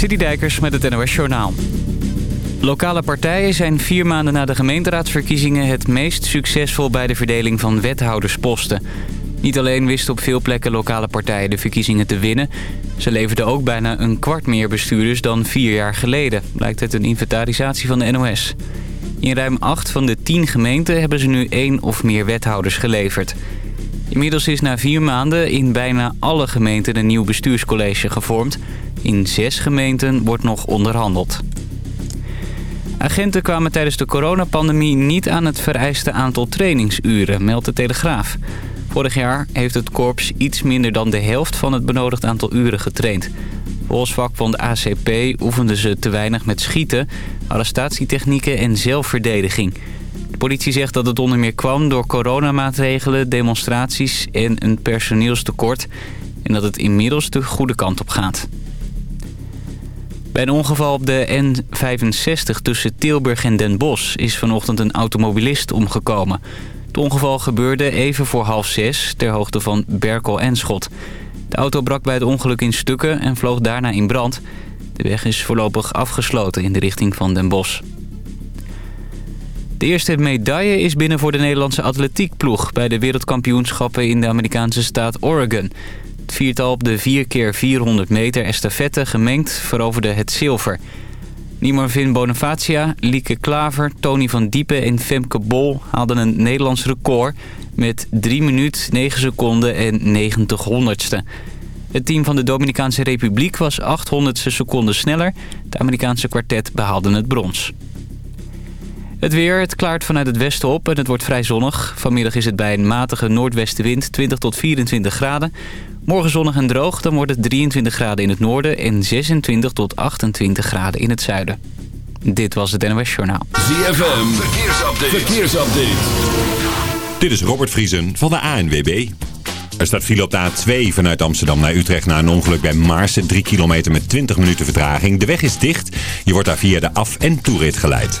Citydijkers met het NOS Journaal. Lokale partijen zijn vier maanden na de gemeenteraadsverkiezingen... het meest succesvol bij de verdeling van wethoudersposten. Niet alleen wisten op veel plekken lokale partijen de verkiezingen te winnen... ze leverden ook bijna een kwart meer bestuurders dan vier jaar geleden... blijkt uit een inventarisatie van de NOS. In ruim acht van de tien gemeenten hebben ze nu één of meer wethouders geleverd... Inmiddels is na vier maanden in bijna alle gemeenten een nieuw bestuurscollege gevormd. In zes gemeenten wordt nog onderhandeld. Agenten kwamen tijdens de coronapandemie niet aan het vereiste aantal trainingsuren, meldt de Telegraaf. Vorig jaar heeft het korps iets minder dan de helft van het benodigd aantal uren getraind. Volgens vakbond ACP oefenden ze te weinig met schieten, arrestatietechnieken en zelfverdediging. De politie zegt dat het onder meer kwam door coronamaatregelen, demonstraties en een personeelstekort. En dat het inmiddels de goede kant op gaat. Bij een ongeval op de N65 tussen Tilburg en Den Bosch is vanochtend een automobilist omgekomen. Het ongeval gebeurde even voor half zes ter hoogte van Berkel en Schot. De auto brak bij het ongeluk in stukken en vloog daarna in brand. De weg is voorlopig afgesloten in de richting van Den Bosch. De eerste medaille is binnen voor de Nederlandse atletiekploeg... bij de wereldkampioenschappen in de Amerikaanse staat Oregon. Het viertal op de 4 keer 400 meter estafette gemengd veroverde het zilver. Vin Bonifacia, Lieke Klaver, Tony van Diepen en Femke Bol haalden een Nederlands record... met 3 minuut, 9 seconden en 90 honderdste. Het team van de Dominicaanse Republiek was 800ste seconden sneller. Het Amerikaanse kwartet behaalde het brons. Het weer, het klaart vanuit het westen op en het wordt vrij zonnig. Vanmiddag is het bij een matige noordwestenwind 20 tot 24 graden. Morgen zonnig en droog, dan wordt het 23 graden in het noorden... en 26 tot 28 graden in het zuiden. Dit was het NOS Journaal. ZFM, verkeersupdate. verkeersupdate. Dit is Robert Vriesen van de ANWB. Er staat file op de A2 vanuit Amsterdam naar Utrecht na een ongeluk bij Maarsen. 3 kilometer met 20 minuten vertraging. De weg is dicht. Je wordt daar via de af- en toerit geleid.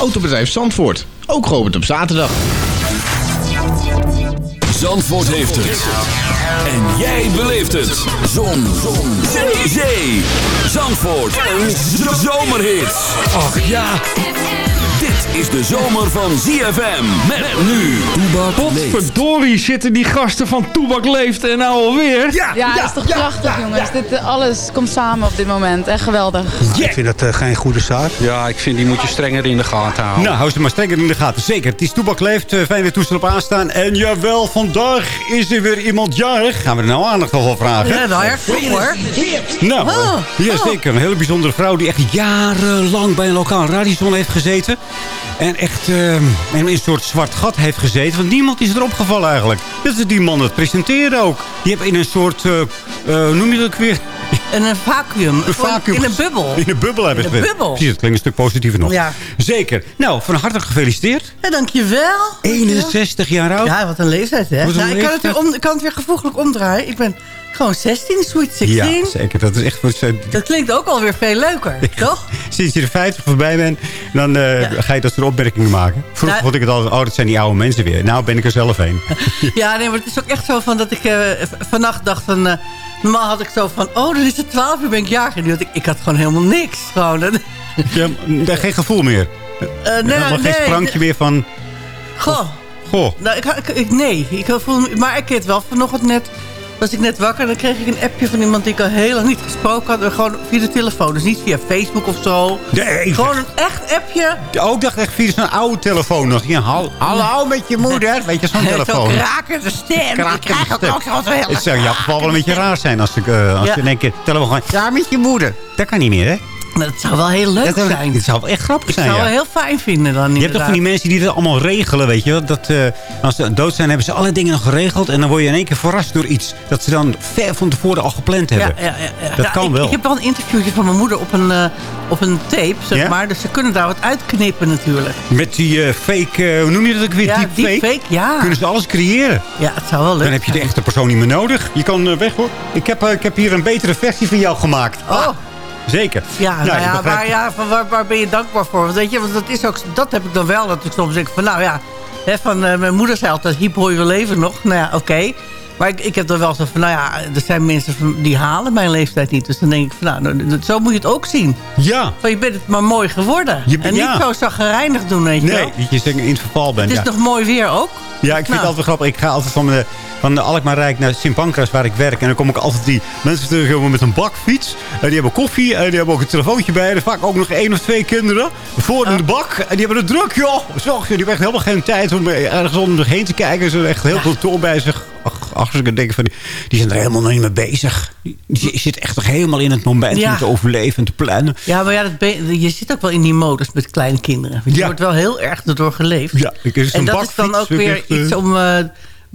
Autobedrijf Zandvoort, ook geopend op zaterdag. Zandvoort heeft het. En jij beleeft het. Zon. Zon. Zee. Zee. Zandvoort. Een zomerhit. Ach ja. Is de zomer van ZFM. Met nu. Toebak leeft. Potverdorie zitten die gasten van Toebak Leeft en nou alweer. Ja, ja, is toch prachtig jongens. Dit, eh, alles komt samen op dit moment. Echt geweldig. Ik vind dat eh, geen goede zaak. Ja, ik vind die moet je strenger in de gaten houden. Nou, hou ze maar strenger in de gaten. Zeker. Het is Toebak Leeft. Uh, fijn weer toestel op aanstaan. En jawel, vandaag is er weer iemand jarig. Gaan we er nou aandacht over vragen? Ja, nou erg vroeg hoor. Nou, Oh, ja, oh. zeker. Een hele bijzondere vrouw die echt jarenlang bij een lokaal radiostation heeft gezeten. En echt eh, in een soort zwart gat heeft gezeten. Want niemand is erop gevallen eigenlijk. Dat is die man dat presenteerde ook. Die heeft in een soort, hoe noem je dat ook weer? In een vacuüm. Een vacuüm. In een bubbel. In een bubbel hebben In ze een het. bubbel. Precies, dat klinkt een stuk positiever nog. Ja. Zeker. Nou, van harte gefeliciteerd. Ja, dankjewel. 61 jaar oud. Ja, wat een leeftijd, hè? Een Nou, ik, kan het weer om, ik kan het weer gevoeglijk omdraaien. Ik ben gewoon 16, sweet 16. Ja, zeker. Dat is echt Dat klinkt ook alweer veel leuker, toch? Sinds je er 50 voorbij bent, dan eh, Ja. ga je dat soort opmerkingen maken. Vroeger Ja. vond ik het altijd, oh, dat zijn die oude mensen weer. Nou ben ik er zelf een. Ja, nee, maar het is ook echt zo van dat ik v- vannacht dacht van... eh, normaal had ik zo van, oh, dan is het 12 uur, ben ik jarig. Nu had ik, ik had gewoon helemaal niks. Gewoon. Ja, geen gevoel meer. nee, Helemaal geen sprankje meer van, Goh. goh. Nou, ik, ik, nee, ik voel, maar ik weet wel vanochtend net... was ik net wakker en dan kreeg ik een appje van iemand... die ik al heel lang niet gesproken had. Gewoon via de telefoon, dus niet via Facebook of zo. Nee, Gewoon een echt appje. Ook Oh, dacht echt via zo'n oude telefoon nog. Ja, hal- hallo met je moeder. Weet je, zo'n Zo telefoon. krakende stem. Ik Krakende krijg ook zo heel Het zou in jouw geval wel een beetje raar zijn als, ik, eh, als Ja. je in één keer telefoon gaat. Ja, met je moeder. Dat kan niet meer, hè? Dat zou wel heel leuk Dat, zijn. het zou wel echt grappig Ik zijn, zou ja. wel heel fijn vinden dan Je hebt toch van die mensen die dat allemaal regelen, weet je? Dat, eh, als ze dood zijn, hebben ze alle dingen nog geregeld. En dan word je in één keer verrast door iets. Dat ze dan ver van tevoren al gepland hebben. Ja, ja. Dat kan ik, wel. Ik heb wel een interviewtje van mijn moeder op een, eh, op een tape, zeg maar. Dus ze kunnen daar wat uitknippen natuurlijk. Met die eh, fake, hoe noem je dat ook weer? Ja, Deepfake? deepfake, ja. Kunnen ze alles creëren. Ja, het zou wel leuk Dan heb je de echte persoon niet meer nodig. Je kan weg hoor. Ik heb, ik heb hier een betere versie van jou gemaakt. Oh, Zeker. ja, nou, je ja, ja van waar, waar ben je dankbaar voor? Want weet je, want dat, is ook, dat heb ik dan wel. Dat ik soms denk van, nou ja, hè, van, eh, mijn moeder zei altijd, hiep hoor je leven nog. Nou ja, oké. Maar ik, ik heb dan wel zo van, nou ja, er zijn mensen die halen mijn leeftijd niet. Dus dan denk ik van, nou, nou, zo moet je het ook zien. Ja. Van, je bent het maar mooi geworden. Je- en ja. niet zo zagrijnig doen, weet je Nee, wel. dat je in het verval bent. Het is ja. nog mooi weer ook. Ja, ik vind Nou. het altijd grappig. Ik ga altijd van, de, van de Alkmaar Rijk naar Sint Pancras, waar ik werk. En dan kom ik altijd die mensen tegenkomen met een bakfiets. En die hebben koffie. En die hebben ook een telefoontje bij. En vaak ook nog één of twee kinderen. Voor in de bak. En die hebben het druk, joh. Zo, die hebben echt helemaal geen tijd om ergens om zich heen te kijken. Ze hebben echt heel veel toon bij zich. Ach, ach, ik denk van, die, die zijn er helemaal nog niet mee bezig. Die, die zit echt nog helemaal in het moment Ja. om te overleven en te plannen. Ja, maar ja, dat je zit ook wel in die modus met kleine kinderen. Je Ja. wordt wel heel erg erdoor geleefd. Ja, ik is en dat is dan ook bakfiets, weer eh, iets om eh,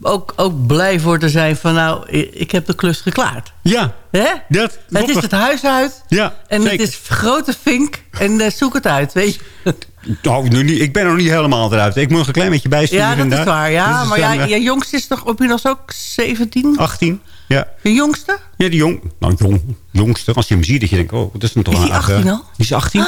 ook, ook blij voor te zijn van... nou, ik heb de klus geklaard. Ja, Hè? dat Het is het huis uit. Ja, En zeker. het is grote vink. En eh, zoek het uit, weet je. Nou, nu niet- ik ben er nog niet helemaal eruit. Ik moet nog een klein beetje bijsturen. Ja, dat is waar. Ja, Dus maar jij, eh, je jongste is toch inmiddels ook 17? 18. Ja. Je jongste? Ja, die jong, nou, jong, jongste. Als je hem ziet, dat je denkt, oh, dat is hem toch Is een die aardige- 18 al? Die is 18.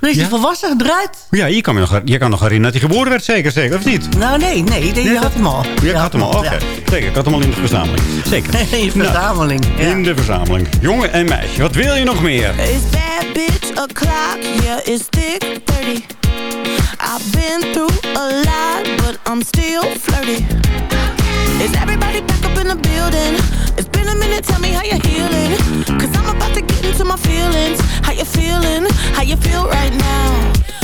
Dan is Ja? hij volwassen eruit. Ja, je kan, me nog, je kan nog herinneren dat hij geboren werd, zeker, zeker, of niet? Nou, nee, nee. nee, je had hem al. Ja, ik had hem al, oké. Ja. Zeker, ik had hem al in de verzameling. Zeker. In je Nou, verzameling. ja. in de verzameling. Jongen en meisje, wat wil je nog meer? It's bad bitch o'clock, yeah, it's thick 30. I've been through a lot, but I'm still flirty. Is everybody back up in the building? It's been a minute, tell me how you're healing. Cause I'm about to get into my feelings. How you feeling? How you feel right now?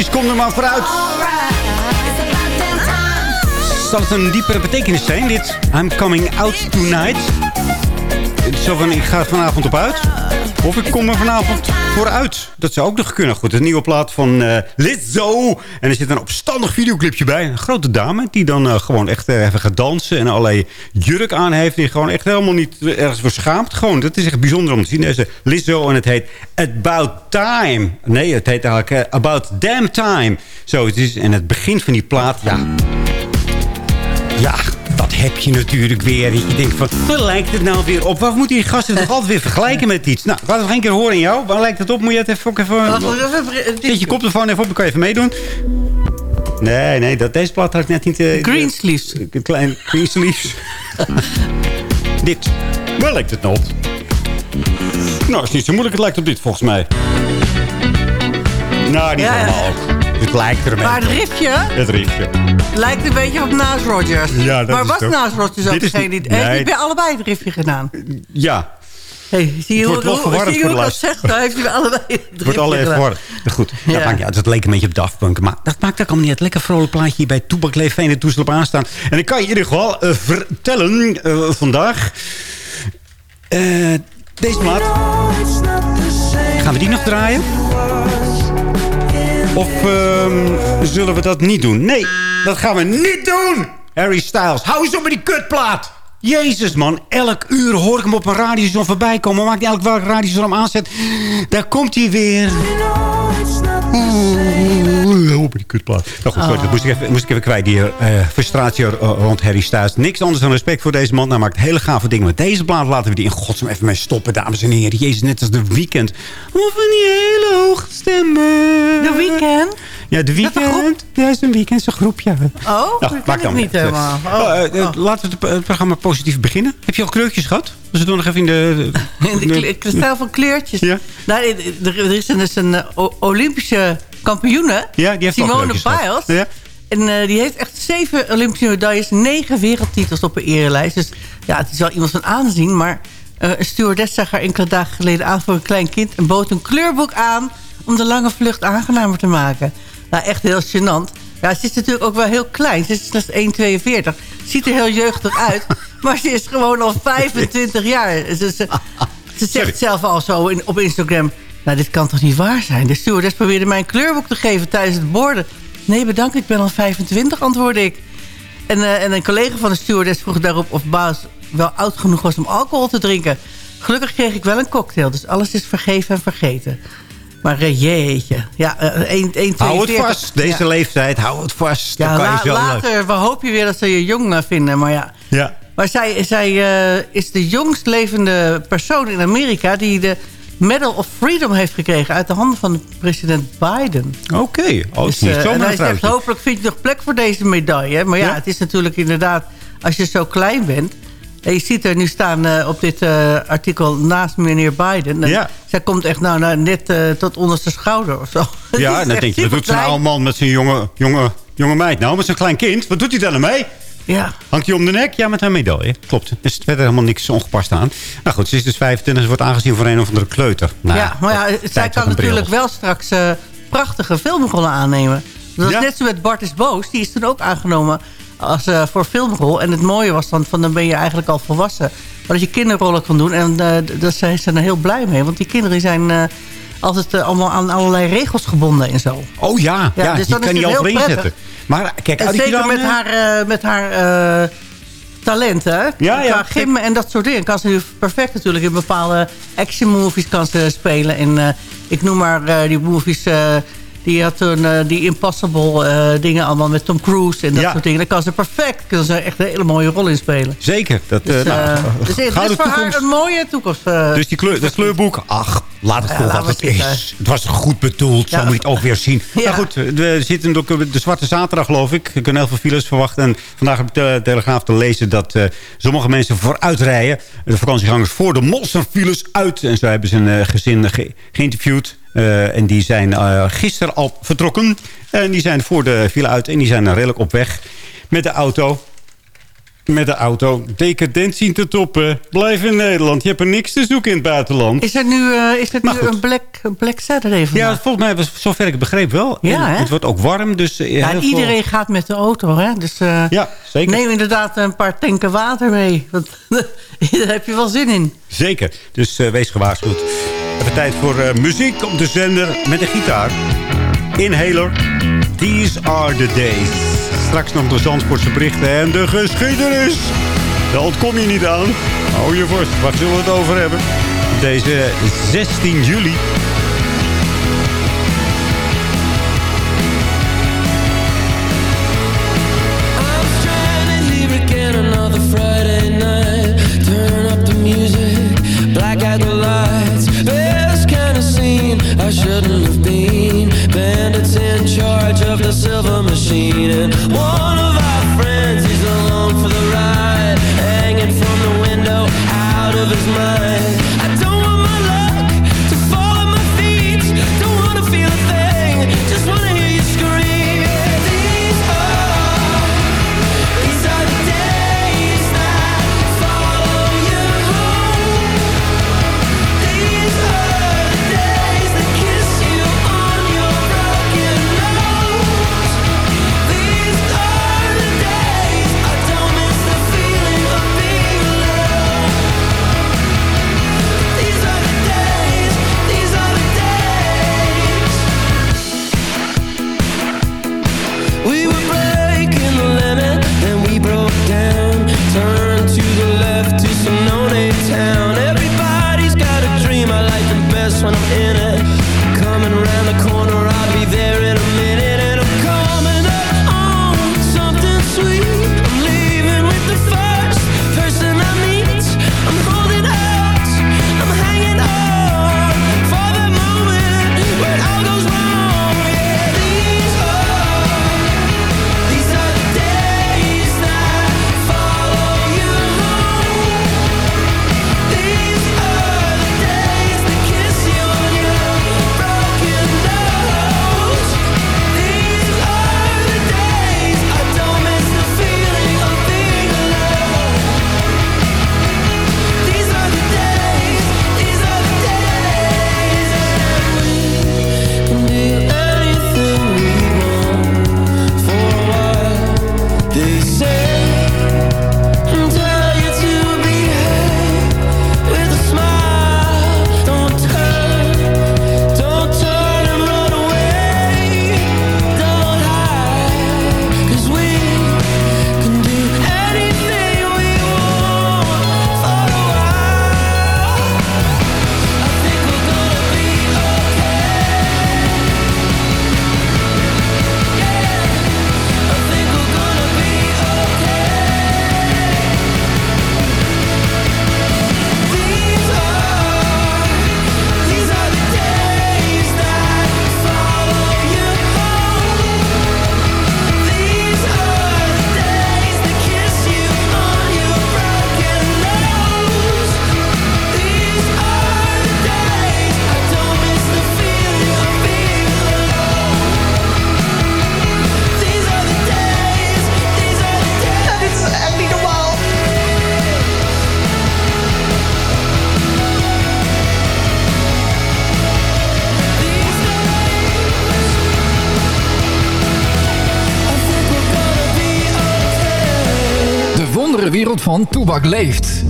Precies, kom er maar vooruit. Zal het een diepere betekenis zijn, dit? I'm coming out tonight. Zo van, ik ga vanavond op uit. Of ik kom er vanavond vooruit. Dat zou ook nog kunnen. Goed, een nieuwe plaat van uh, Lizzo. En er zit een opstandig videoclipje bij. Een grote dame die dan uh, gewoon echt uh, even gaat dansen. En allerlei jurk aan heeft. Die gewoon echt helemaal niet ergens voor schaamt. Gewoon, dat is echt bijzonder om te zien. Deze Lizzo en het heet About Time. Nee, het heet eigenlijk About Damn Time. Zo, het is. En het begin van die plaat, ja... Ja, dat heb je natuurlijk weer. Je denkt van, waar lijkt het nou weer op? Waar moeten die gasten toch altijd weer vergelijken met iets? Nou, laten we nog één keer horen in jou. Waar lijkt het op? Moet je het even... even zet je koptelefoon even op, dan kan je even meedoen. Nee, nee, dat, deze plaat had ik net niet... Uh, Greensleeves. Een klein Greensleeves. dit. Waar lijkt het nou op? Nou, is niet zo moeilijk. Het lijkt op dit, volgens mij. Nou, niet ja, helemaal ook. Het lijkt er een Maar het riffje... Het riffje. Lijkt een beetje op Naas Rogers. Ja, dat maar is was toch... Naas Rogers ook degene die... Nee. Heeft hij allebei het riffje gedaan? Ja. Hey, zie je hoe, hoe, zie je hoe dat zegt? Daar heeft hij allebei het riffje Wordt alle verwarrd. Goed. Ja. Dat, maakt, ja, dat leek een beetje op Daft Punk. Maar dat maakt ook allemaal niet uit. Lekker vrolijk plaatje hier bij Toebak Leef en de toestel op aanstaan. En ik kan je in ieder geval uh, vertellen uh, vandaag... Uh, deze maat. Gaan we die nog draaien? Of um, zullen we dat niet doen? Nee, dat gaan we niet doen! Harry Styles, hou eens op met die kutplaat! Jezus man, elk uur hoor ik hem op een radiostation voorbij komen. Maakt niet elk welke radiostation hem aanzet. Daar komt hij weer. Kutplaat. Nou goed, sorry, dat moest ik even, moest ik even kwijt. Die uh, frustratie rond Harry Styles. Niks anders dan respect voor deze man. Hij maakt hele gave dingen. Met deze plaat laten we die in godsnaam even mee stoppen, dames en heren. Jezus, net als de weekend. Of een hele hoge stemmen. De weekend? Ja, de weekend. Ja, is een weekend, een groepje. Oh, nou, maakt dan niet helemaal. Oh, uh, uh, oh. Laten we het programma positief beginnen. Heb je al kleurtjes gehad? Dus we doen nog even in de... in de kristal van kleurtjes. Ja. Nou, er is een, een Olympische kampioene. Ja, die heeft Simone Biles. Ja. En uh, die heeft echt zeven Olympische medailles, negen wereldtitels op een erelijst. Dus ja, het is wel iemand van aanzien. Maar uh, een stewardess zag haar enkele dagen geleden aan voor een klein kind... en bood een kleurboek aan om de lange vlucht aangenamer te maken. Nou, echt heel gênant. Ja, ze is natuurlijk ook wel heel klein. Ze is slechts 1,42. Ziet er heel jeugdig uit. maar ze is gewoon al 25 jaar. Ze, ze, ze zegt zelf al zo in, op Instagram... Nou, dit kan toch niet waar zijn? De stewardess probeerde mij een kleurboek te geven tijdens het borden. Nee, bedankt, ik ben al 25, antwoordde ik. En, uh, en een collega van de stewardess vroeg daarop of Baas wel oud genoeg was om alcohol te drinken. Gelukkig kreeg ik wel een cocktail, dus alles is vergeven en vergeten. Maar uh, jeetje. Ja, uh, 1, 1, 2, hou het vast, deze ja. leeftijd. Hou het vast. Ja, kan la, je later we hoop je weer dat ze je jong vinden. Maar ja. ja. Maar zij, zij uh, is de jongst levende persoon in Amerika... die de Medal of Freedom heeft gekregen... uit de handen van president Biden. Oké. Okay. Oh, dus, uh, en hij zegt, hopelijk vind je nog plek voor deze medaille. Maar ja, ja, het is natuurlijk inderdaad... als je zo klein bent... En je ziet er nu staan uh, op dit uh, artikel naast meneer Biden. En ja. Zij komt echt nou, nou net uh, tot onder zijn schouder of zo. Ja, dan denk je, wat doet zo'n oude man met zijn jonge, jonge, jonge meid nou? Met zijn klein kind? Wat doet hij daar nou mee? Ja. Hangt hij om de nek? Ja, met haar medaille. Klopt. Er is verder helemaal niks ongepast aan. Nou goed, ze is dus 25 en wordt aangezien voor een of andere kleuter. Nou, ja, maar ja, zij kan natuurlijk wel straks prachtige filmrollen aannemen. Dat ja? net zo met Bart is Boos. Die is toen ook aangenomen als, uh, voor filmrol. En het mooie was dan, van, dan ben je eigenlijk al volwassen. Maar dat je kinderrollen kan doen. En uh, daar zijn ze er heel blij mee. Want die kinderen zijn uh, altijd allemaal aan allerlei regels gebonden en zo. Oh ja, ja, ja dus die kan niet overeen zetten. Maar kijk, en zeker dan, met haar, met haar talenten. Ja, ja. gym en dat soort dingen. Kan ze nu perfect natuurlijk in bepaalde action movies kan ze spelen. En ik noem maar die movies... Die had toen uh, die Impossible uh, dingen allemaal met Tom Cruise en dat ja. soort dingen. Daar kan ze perfect, kan ze echt een hele mooie rol in spelen. Zeker. Dat, dus, uh, nou, dus het is voor toekomst. haar een mooie toekomst. dus die kleur, dat kleurboek, ach, laat het ja, wat het is. Het was goed bedoeld, ja. zo moet je het ook weer zien. Ja. Nou goed, we zitten ook de Zwarte Zaterdag geloof ik. Ik kan heel veel files verwachten. En vandaag heb ik de Telegraaf te lezen dat sommige mensen vooruitrijden. De vakantiegangers voor de mosserfiles uit. En zo hebben ze een gezin ge geïnterviewd. Uh, en die zijn uh, gisteren al vertrokken. En die zijn voor de file uit. En die zijn redelijk op weg met de auto. Met de auto. Decadent zien te toppen. Blijf in Nederland. Je hebt er niks te zoeken in het buitenland. Is er nu, uh, is het nu een Black, Black Saturday vandaag? Ja, volgens mij, zover ik begreep wel. Ja, het wordt ook warm. Dus, ja, en iedereen gaat met de auto. Hè? Dus ja, zeker. neem inderdaad een paar tanken water mee. Want daar heb je wel zin in. Zeker. Dus wees gewaarschuwd. Even tijd voor muziek op de zender met een gitaar. Inhaler. These are the days. Straks nog de Zandvoortse berichten en de geschiedenis. Daar ontkom je niet aan. Hou je vast. Waar zullen we het over hebben? Deze 16 juli Voetbak leeft.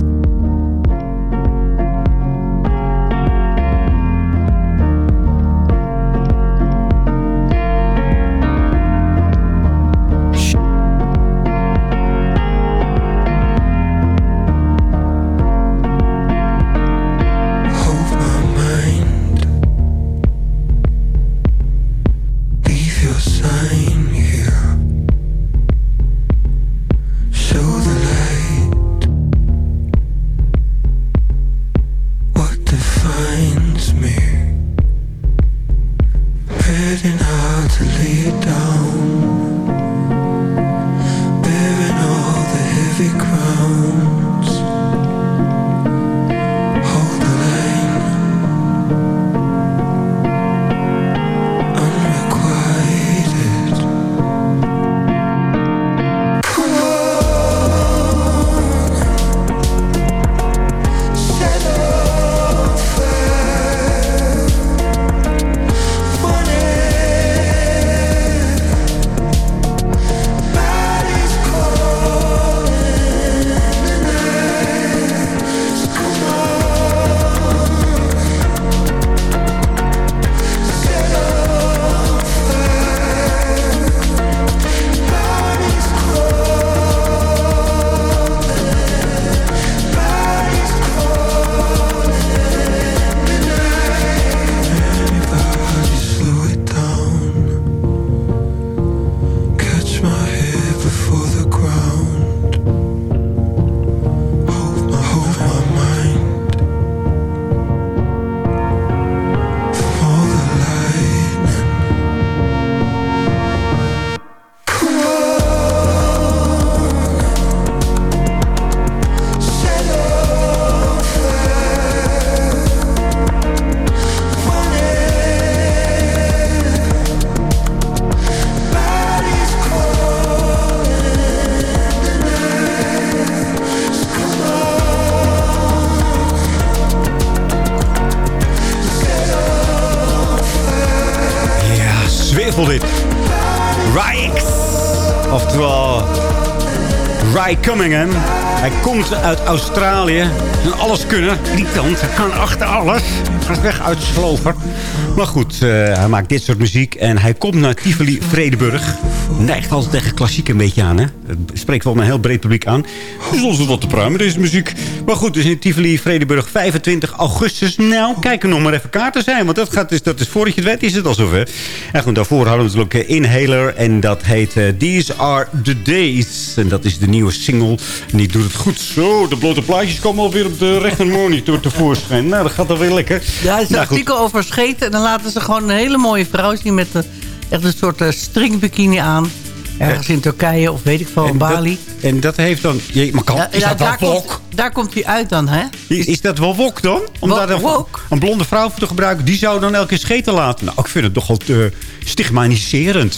sign leeft. dit. Ryx. Oftewel... Ry Cunningham. Hij komt uit Australië. Een alleskunner. Irritant. Hij kan achter alles. Gaat weg uit Slover. Maar goed, eh, hij maakt dit soort muziek. En hij komt naar Tivoli Vredeburg. Neigt altijd tegen klassiek een beetje aan. Hè? Het spreekt wel een heel breed publiek aan. Dus ons is wat te pruimen, deze muziek. Maar goed, dus in Tivoli Vredeburg 25 augustus. Nou, kijk er nog maar even kaarten zijn. Want dat, gaat, dus, dat is voordat je het weet, is het al zover. En goed, daarvoor hadden we natuurlijk eh, Inhaler. En dat heet eh, These Are The Days. En dat is de nieuwe single. En die doet het goed. Zo, de blote plaatjes komen alweer op de rechtermonitor tevoorschijn. Nou, dat gaat dan weer lekker. Ja, het is een Nou, goed. artikel over scheten. En dan laten ze gewoon een hele mooie vrouw zien met een, echt een soort eh, stringbikini aan. Ergens in Turkije of weet ik veel, En Bali. Dat, en dat heeft dan... Je, maar kan, Ja, is ja, dat wel daar, wok? komt, daar komt hij uit dan, hè? Is, is dat wel wok dan? Om Wo- daar een, wok? een blonde vrouw voor te gebruiken. Die zou dan elke keer scheten laten. Nou, ik vind het toch wel te stigmatiserend.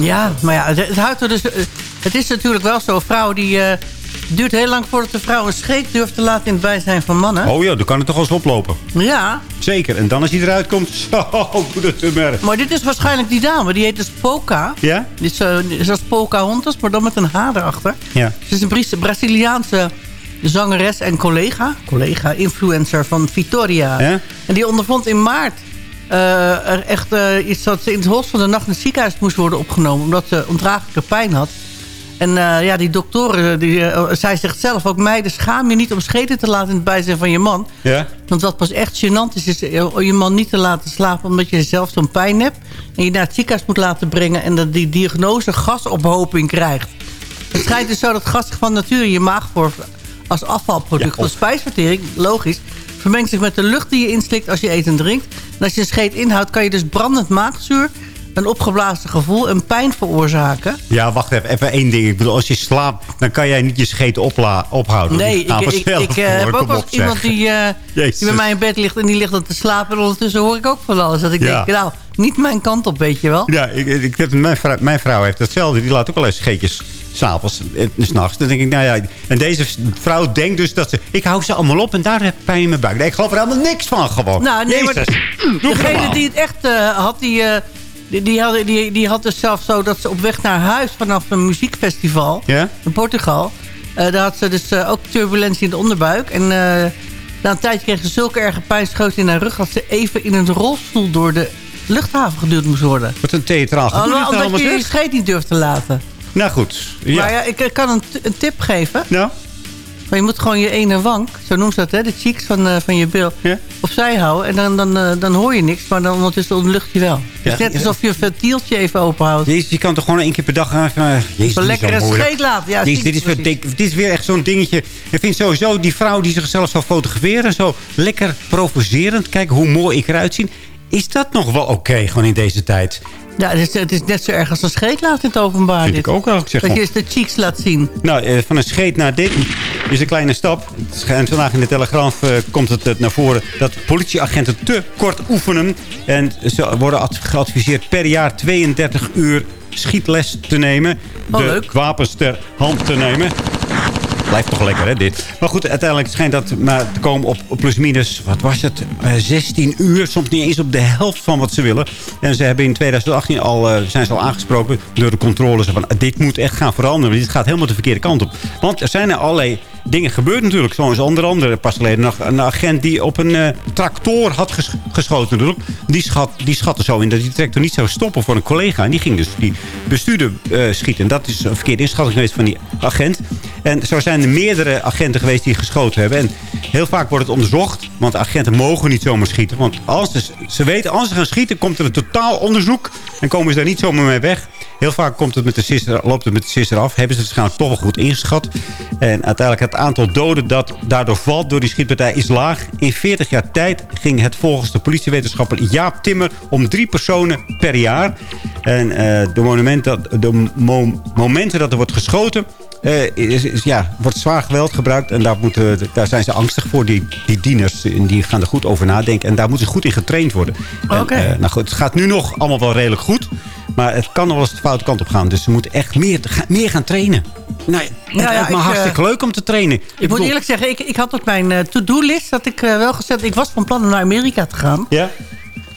Ja, maar ja, het, het houdt er dus... eh, Het is natuurlijk wel zo, een vrouw die... eh, het duurt heel lang voordat de vrouw een scheet durft te laten in het bijzijn van mannen. Oh ja, dan kan het toch wel eens oplopen. Ja, Zeker. En dan als hij eruit komt, zo, dat te merk. maar dit is waarschijnlijk die dame. Die heet dus Polka. Ja? Dit is, dit is als Pocahontas, maar dan met een H erachter. Ja. Ze is een Braziliaanse zangeres en collega. Collega, influencer van Vitoria. Ja? En die ondervond in maart eh, er echt eh, iets dat ze in het holst van de nacht in het ziekenhuis moest worden opgenomen. Omdat ze ondraaglijke pijn had. En eh, ja, die doktoren, die, eh, zij zegt zelf ook... meiden, schaam je niet om scheten te laten in het bijzijn van je man. Ja? Want wat pas echt gênant is, is eh, je man niet te laten slapen... omdat je zelf zo'n pijn hebt. En je naar het ziekenhuis moet laten brengen... en dat die diagnose gasophoping krijgt. Het schijnt dus zo dat gas van nature in je maag voor als afvalproduct. Ja, De spijsvertering, logisch, vermengt zich met de lucht die je inslikt als je eet en drinkt. En als je een scheet inhoudt, kan je dus brandend maagzuur... een opgeblazen gevoel en pijn veroorzaken. Ja, wacht even. Even één ding. Ik bedoel, als je slaapt, dan kan jij niet je scheet ophouden. Nee, Die ik, ik, eh, heb ook wel iemand die, eh, die bij mij in bed ligt en die ligt dan te slapen. En ondertussen hoor ik ook van alles. Dat ik Ja. denk, nou, niet mijn kant op, weet je wel. Ja, ik, ik, heb- mijn, vrouw, mijn vrouw heeft hetzelfde. Die laat ook wel eens scheetjes s'avonds en s'nachts. Dan denk ik, nou ja... En deze vrouw denkt dus dat ze... Ik hou ze allemaal op en daar heb ik pijn in mijn buik. Nee, ik geloof er helemaal niks van gewoon. Nou, nee, maar Jezus. Doe degene die het echt eh, had, die, eh, die, die, had, die, die had dus zelf zo dat ze op weg naar huis vanaf een muziekfestival in Portugal. eh, daar had ze dus eh, ook turbulentie in de onderbuik. En eh, na een tijdje kreeg ze zulke erge pijnschoten in haar rug... dat ze even in een rolstoel door de luchthaven geduwd moest worden. Wat een theatraal gedoe Allemaal omdat je je zegt. scheet niet durft te laten. Nou goed. Ja. Maar ja, ik kan een, een tip geven. Nou? Maar je moet gewoon je ene wank, zo noemt ze dat, hè, de cheeks van, eh, van je bil, Ja? opzij houden. En dan, dan, eh, dan hoor je niks, maar dan ondertussen ontlucht je wel. Het is net alsof je een ventieltje even open houdt. Jezus, je kan toch gewoon één keer per dag gaan... Uh, jezus, lekker een scheet laten. Ja, Jezus, dit, is weer, dit is weer echt zo'n dingetje. Ik vind sowieso die vrouw die zichzelf zo fotograferen... zo lekker provocerend. Kijk hoe mooi ik eruit zie. Is dat nog wel oké gewoon in deze tijd? Ja, het is, het is net zo erg als een scheet laten in het openbaar. Vind dit. ik ook zeg Dat je eens de cheeks laat zien. Nou, eh, van een scheet naar dit is een kleine stap. Schijnt vandaag in de Telegraaf eh, komt het eh, naar voren... dat politieagenten te kort oefenen. En ze worden ad- geadviseerd per jaar 32 uur schietles te nemen. Oh, de leuk. wapens ter hand te nemen. Blijft toch lekker, hè, dit? Maar goed, uiteindelijk schijnt dat maar te komen op plusminus... wat was het? Eh, 16 uur. Soms niet eens op de helft van wat ze willen. En ze hebben in 2018 al, eh, zijn ze al aangesproken door de controles... van dit moet echt gaan veranderen. Dit gaat helemaal de verkeerde kant op. Want er zijn er allerlei dingen gebeurd natuurlijk. Zoals onder andere pas geleden nog een agent die op een eh, tractor had ges- geschoten. Die, schat, die schatte zo in dat die tractor niet zou stoppen voor een collega. En die ging dus die bestuurder eh, schieten. En dat is een verkeerde inschatting geweest van die agent. En zo zijn er meerdere agenten geweest die geschoten hebben. En heel vaak wordt het onderzocht. Want agenten mogen niet zomaar schieten. Want als ze, ze weten, als ze gaan schieten, komt er een totaal onderzoek. En komen ze daar niet zomaar mee weg. Heel vaak komt het met de sisser, loopt het met de sisser af. Hebben ze het waarschijnlijk toch wel goed ingeschat. En uiteindelijk het aantal doden dat daardoor valt door die schietpartij is laag. In 40 jaar tijd ging het volgens de politiewetenschapper Jaap Timmer om drie personen per jaar. En eh, de, monument dat, de mo- momenten dat er wordt geschoten... eh, is, is- ja, wordt zwaar geweld gebruikt. En daar, moeten, daar zijn ze angstig voor, die, die dieners. En die gaan er goed over nadenken. En daar moeten ze goed in getraind worden. Oké. eh, nou goed, het gaat nu nog allemaal wel redelijk goed. Maar het kan nog wel eens de foute kant op gaan. Dus ze moeten echt meer, meer gaan trainen. Nee, het ja, me ik, hartstikke eh, leuk om te trainen. Ik, moet bedoel- eerlijk zeggen, ik, ik had op mijn eh, to-do-list dat ik eh, wel gezet... Ik was van plan om naar Amerika te gaan. Ja?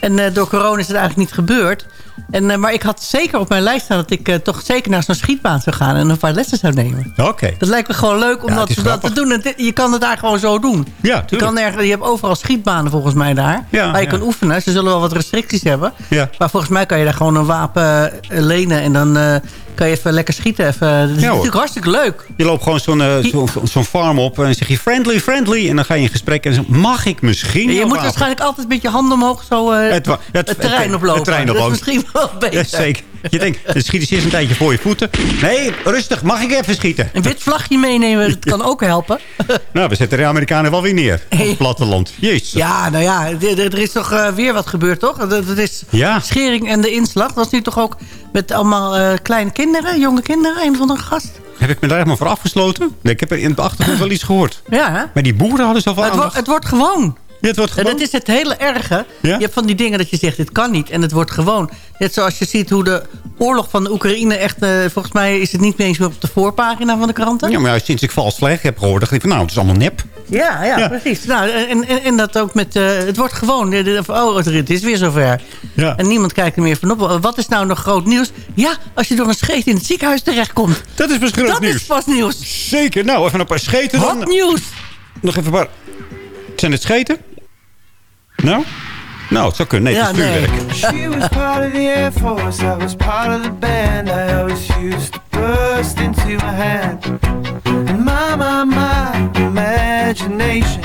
En eh, door corona is het eigenlijk niet gebeurd. En, eh, maar ik had zeker op mijn lijst staan dat ik eh, toch zeker naar zo'n schietbaan zou gaan... en een paar lessen zou nemen. Oké. Dat lijkt me gewoon leuk om Ja, dat, dat te doen. En dit- je kan het daar gewoon zo doen. Ja, Je, kan ergens, je hebt overal schietbanen volgens mij daar. Ja, waar je ja. kan oefenen. Ze zullen wel wat restricties hebben. Ja. Maar volgens mij kan je daar gewoon een wapen eh, lenen. En dan kan je even lekker schieten. Even. Dat is hoor. natuurlijk hartstikke leuk. Je loopt gewoon zo'n eh, zo'n zo'n farm op en zeg je friendly, friendly. En dan ga je in gesprek en zeg je, mag ik misschien En je moet waarschijnlijk altijd met je handen omhoog zo eh, Het het, wa- het- terrein oplopen. het terrein Dat is oplopen. misschien wel beter. Ja, zeker. Je denkt, dan schieten ze eerst een tijdje voor je voeten. Nee, rustig, mag ik even schieten? Een wit vlagje meenemen, dat kan ook helpen. Nou, we zetten de Amerikanen wel weer neer. Op het platteland. Jezus. Ja, nou ja, er is toch eh, weer wat gebeurd, toch? Dat, dat is Ja. schering en de inslag. Dat was nu toch ook met allemaal eh, kleine kinderen, jonge kinderen, een of andere gast. Heb ik me daar helemaal voor afgesloten? Nee, ik heb er in de achtergrond wel iets gehoord. Ja, hè? Maar die boeren hadden zoveel Het, wo- het wordt gewoon. Ja, het wordt En gewoon. dat is het hele erge. Ja? Je hebt van die dingen dat je zegt, dit kan niet. En het wordt gewoon. Net zoals je ziet hoe de oorlog van de Oekraïne echt... eh, volgens mij is het niet meer eens op de voorpagina van de kranten. Ja, maar sinds ik vals vleg heb gehoord, dacht ik van nou, het is allemaal nep. Ja, ja, Ja. precies. Nou, en, en, en dat ook met... eh, het wordt gewoon... eh, Oh, het is weer zover. Ja. En niemand kijkt er meer van op. Wat is nou nog groot nieuws? Ja, als je door een scheet in het ziekenhuis terechtkomt. Dat is pas groot Dat nieuws. is pas nieuws. Zeker. Nou, even een paar scheten dan. Hot nieuws. Nog even een paar... Zijn het scheten? Nou? Nou, het zou kunnen. Nee, het is vuurwerk. She was part of the Air Force, I was part of the band. I always used to burst into a hand. And my, my, my imagination.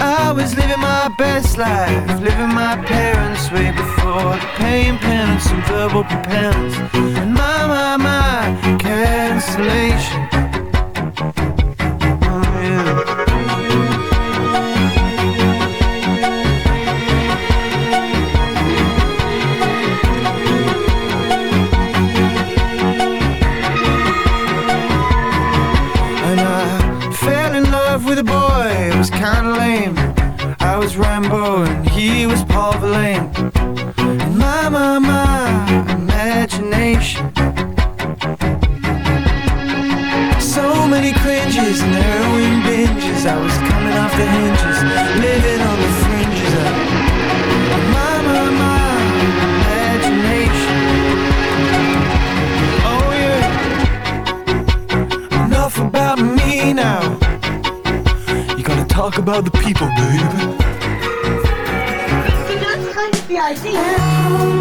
I was living my best life, living my parents' way before the pain, penance, and verbal propellants. And my, my, my cancellation. Was kinda lame. I was Rambo and he was Paul Verlaine. My, my, my imagination. So many cringes and heroin binges. I was coming off the hinges, about the people, baby. That's kind of the idea.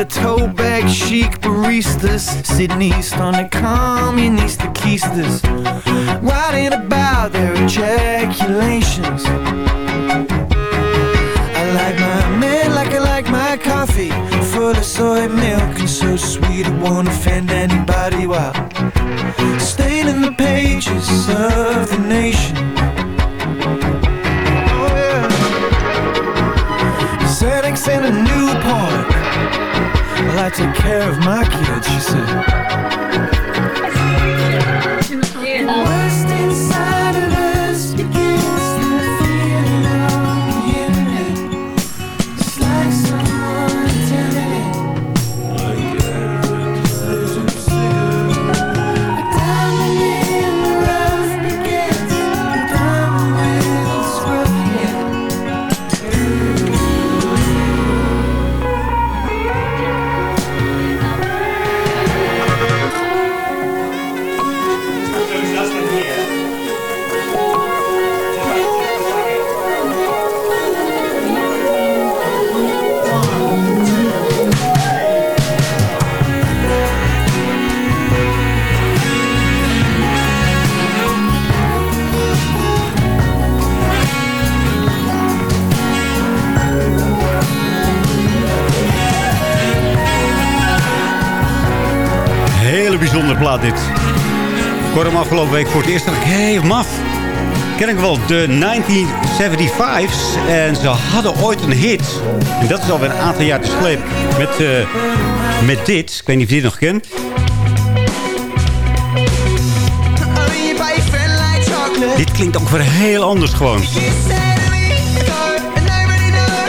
Vaccinista, toe bag chic baristas Sitting east on the communistas Writing about their ejaculations. I like my man like I like my coffee Full of soy milk and so sweet it won't offend anybody while Staining the pages of the nation I take care of my kids, she said. Dit. Ik hoorde hem afgelopen week voor het eerst. dacht ik, hey, maf. ken ik wel de 1975's. En ze hadden ooit een hit. En dat is alweer een aantal jaar te sleep. Met, eh, met dit. Ik weet niet of je dit nog kent. Dit klinkt ook weer heel anders gewoon.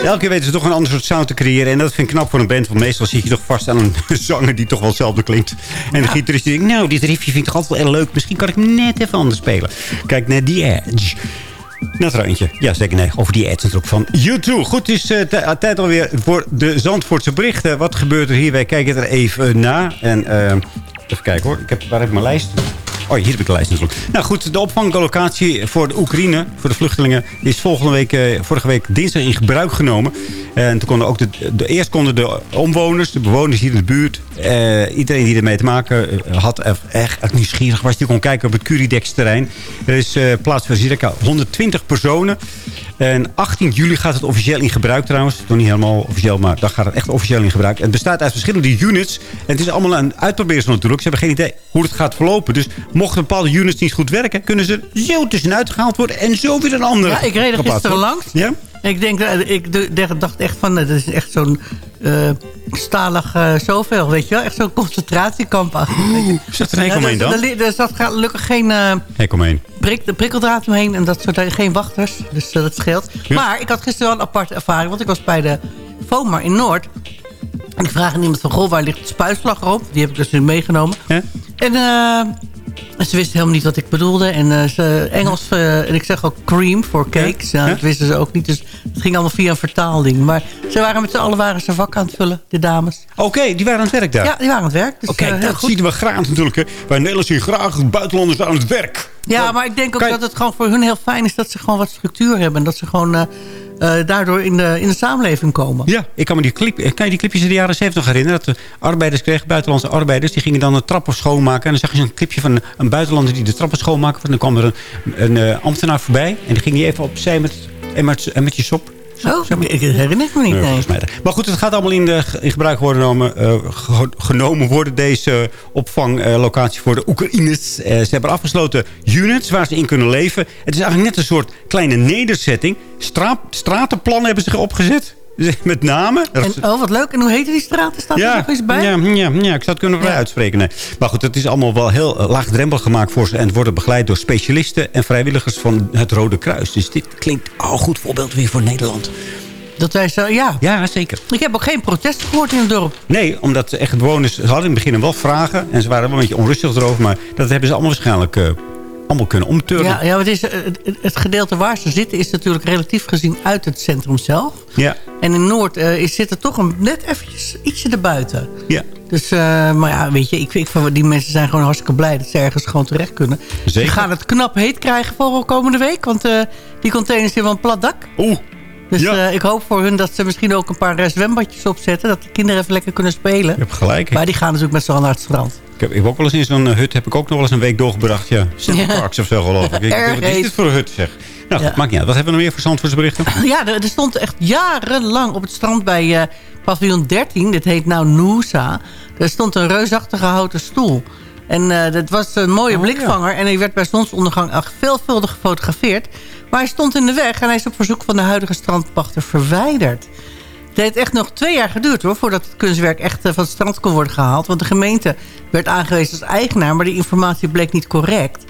Elke keer weten ze toch een ander soort sound te creëren. En dat vind ik knap voor een band. Want meestal zit je toch vast aan een zanger die toch wel hetzelfde klinkt. En de gitarist die denkt, nou, dit riffje vind ik toch altijd wel leuk. Misschien kan ik hem net even anders spelen. Kijk naar die Edge. Net randje. Ja, zeker nee. Over die ads natuurlijk van YouTube. Goed, het is uh, tijd alweer voor de Zandvoortse berichten. Wat gebeurt er hier? Wij kijken er even na. En uh, even kijken hoor. Ik heb, waar heb ik mijn lijst? Oh, hier heb ik de lijst natuurlijk. Nou goed, de opvanglocatie voor de Oekraïne, voor de vluchtelingen... is week, eh, vorige week dinsdag in gebruik genomen. En toen konden ook de, eerst konden de omwoners, de bewoners hier in de buurt... Eh, iedereen die ermee te maken eh, had, echt, echt nieuwsgierig was... die kon kijken op het Curidex-terrein. Er is eh, plaats voor circa 120 personen. En 18 juli gaat het officieel in gebruik trouwens. Nog niet helemaal officieel, maar dan gaat het echt officieel in gebruik. Het bestaat uit verschillende units. En het is allemaal een uitprobeersel natuurlijk. Ze hebben geen idee hoe het gaat verlopen. Dus mochten bepaalde units niet goed werken... kunnen ze zo tussenuit gehaald worden en zo weer een andere. Ja, ik reed er gisteren langs. Ja? Ik, denk, ik dacht echt van, dat is echt zo'n stalig eh, zoveel, weet je wel? Echt zo'n concentratiekamp. Oeh, zat er een hek omheen dan? Er, er zat gelukkig geen eh, Hek omheen. prik, prikkeldraad omheen en dat soort dingen. Geen wachters, dus eh, dat scheelt. Ja. Maar ik had gisteren wel een aparte ervaring, want ik was bij de FOMA in Noord. En ik vraag aan iemand van, goh, waar ligt de spuitslag op? Die heb ik dus nu meegenomen. Ja? En eh, ze wisten helemaal niet wat ik bedoelde. En eh, ze, Engels, eh, en ik zeg ook cream voor cakes. Nou, Ja? dat wisten ze ook niet. Dus het ging allemaal via een vertaalding. Maar ze waren met z'n allen waren ze vak aan het vullen, de dames. Oké, die waren aan het werk daar. Ja, die waren aan het werk. Dus, Oké, eh, dat goed. zien we graag natuurlijk. Hè. Wij Nederlanders zien graag buitenlanders aan het werk. Ja, maar ik denk ook dat het gewoon voor hun heel fijn is... dat ze gewoon wat structuur hebben. En dat ze gewoon daardoor in de, in de samenleving komen. Ja, ik kan me die, clip, kan je die clipjes uit de jaren 70 herinneren? Dat de arbeiders kregen, buitenlandse arbeiders, die gingen dan de trappen schoonmaken. En dan zag je zo'n clipje van een buitenlander die de trappen schoonmaakte. En dan kwam er een, een eh, ambtenaar voorbij. En die ging die even opzij met, en met, en met je sop. Oh, ik herinner me niet. Nee. Maar goed, het gaat allemaal in, de, in gebruik worden genomen, eh, ge- genomen worden. Deze opvanglocatie voor de Oekraïners. Eh, ze hebben afgesloten units waar ze in kunnen leven. Het is eigenlijk net een soort kleine nederzetting. Stra stratenplannen hebben ze opgezet. Met name. En, oh, wat leuk. En hoe heette die straat? Staat er nog eens bij? Ja, ja, ja, ik zou het kunnen vrij uitspreken. Nee. Maar goed, het is allemaal wel heel eh, laagdrempelig gemaakt voor ze. En het wordt begeleid door specialisten en vrijwilligers van het Rode Kruis. Dus dit klinkt al goed voorbeeld weer voor Nederland. Dat wij zo, ja. Ja, zeker. Ik heb ook geen protest gehoord in het dorp. Nee, omdat echt de bewoners... Ze hadden in het begin wel vragen. En ze waren wel een beetje onrustig erover. Maar dat hebben ze allemaal waarschijnlijk eh, allemaal kunnen omturnen. Ja, ja het, is, eh, het, het gedeelte waar ze zitten is natuurlijk relatief gezien uit het centrum zelf. Ja. En in Noord eh, is, zit er toch een, net eventjes ietsje erbuiten. Ja. Dus, eh, maar ja, weet je, ik, ik, vind- die mensen zijn gewoon hartstikke blij dat ze ergens gewoon terecht kunnen. Zeker. Ze gaan het knap heet krijgen voor komende week, want die containers hebben een plat dak. Oeh. Dus Ja. eh, ik hoop voor hun dat ze misschien ook een paar eh, zwembadjes opzetten. Dat de kinderen even lekker kunnen spelen. Je hebt gelijk. Maar die gaan natuurlijk met z'n allen naar het strand. Ik heb, ik heb ook wel eens in zo'n eh, hut heb ik ook nog wel eens een week doorgebracht. Ja, Central Ja. Of zo geloof ik. ik. Wat is dit voor een hut zeg? Nou, goed, maakt niet uit. Wat hebben we nog meer voor Zandvoortsberichten? Ja, er, er stond echt jarenlang op het strand bij eh paviljoen 13. Dit heet nou Noosa. Er stond een reusachtige houten stoel. En eh, dat was een mooie Oh, blikvanger. En hij werd bij zonsondergang echt veelvuldig gefotografeerd. Maar hij stond in de weg en hij is op verzoek van de huidige strandpachter verwijderd. Het heeft echt nog twee jaar geduurd hoor, voordat het kunstwerk echt eh, van het strand kon worden gehaald. Want de gemeente werd aangewezen als eigenaar, maar die informatie bleek niet correct.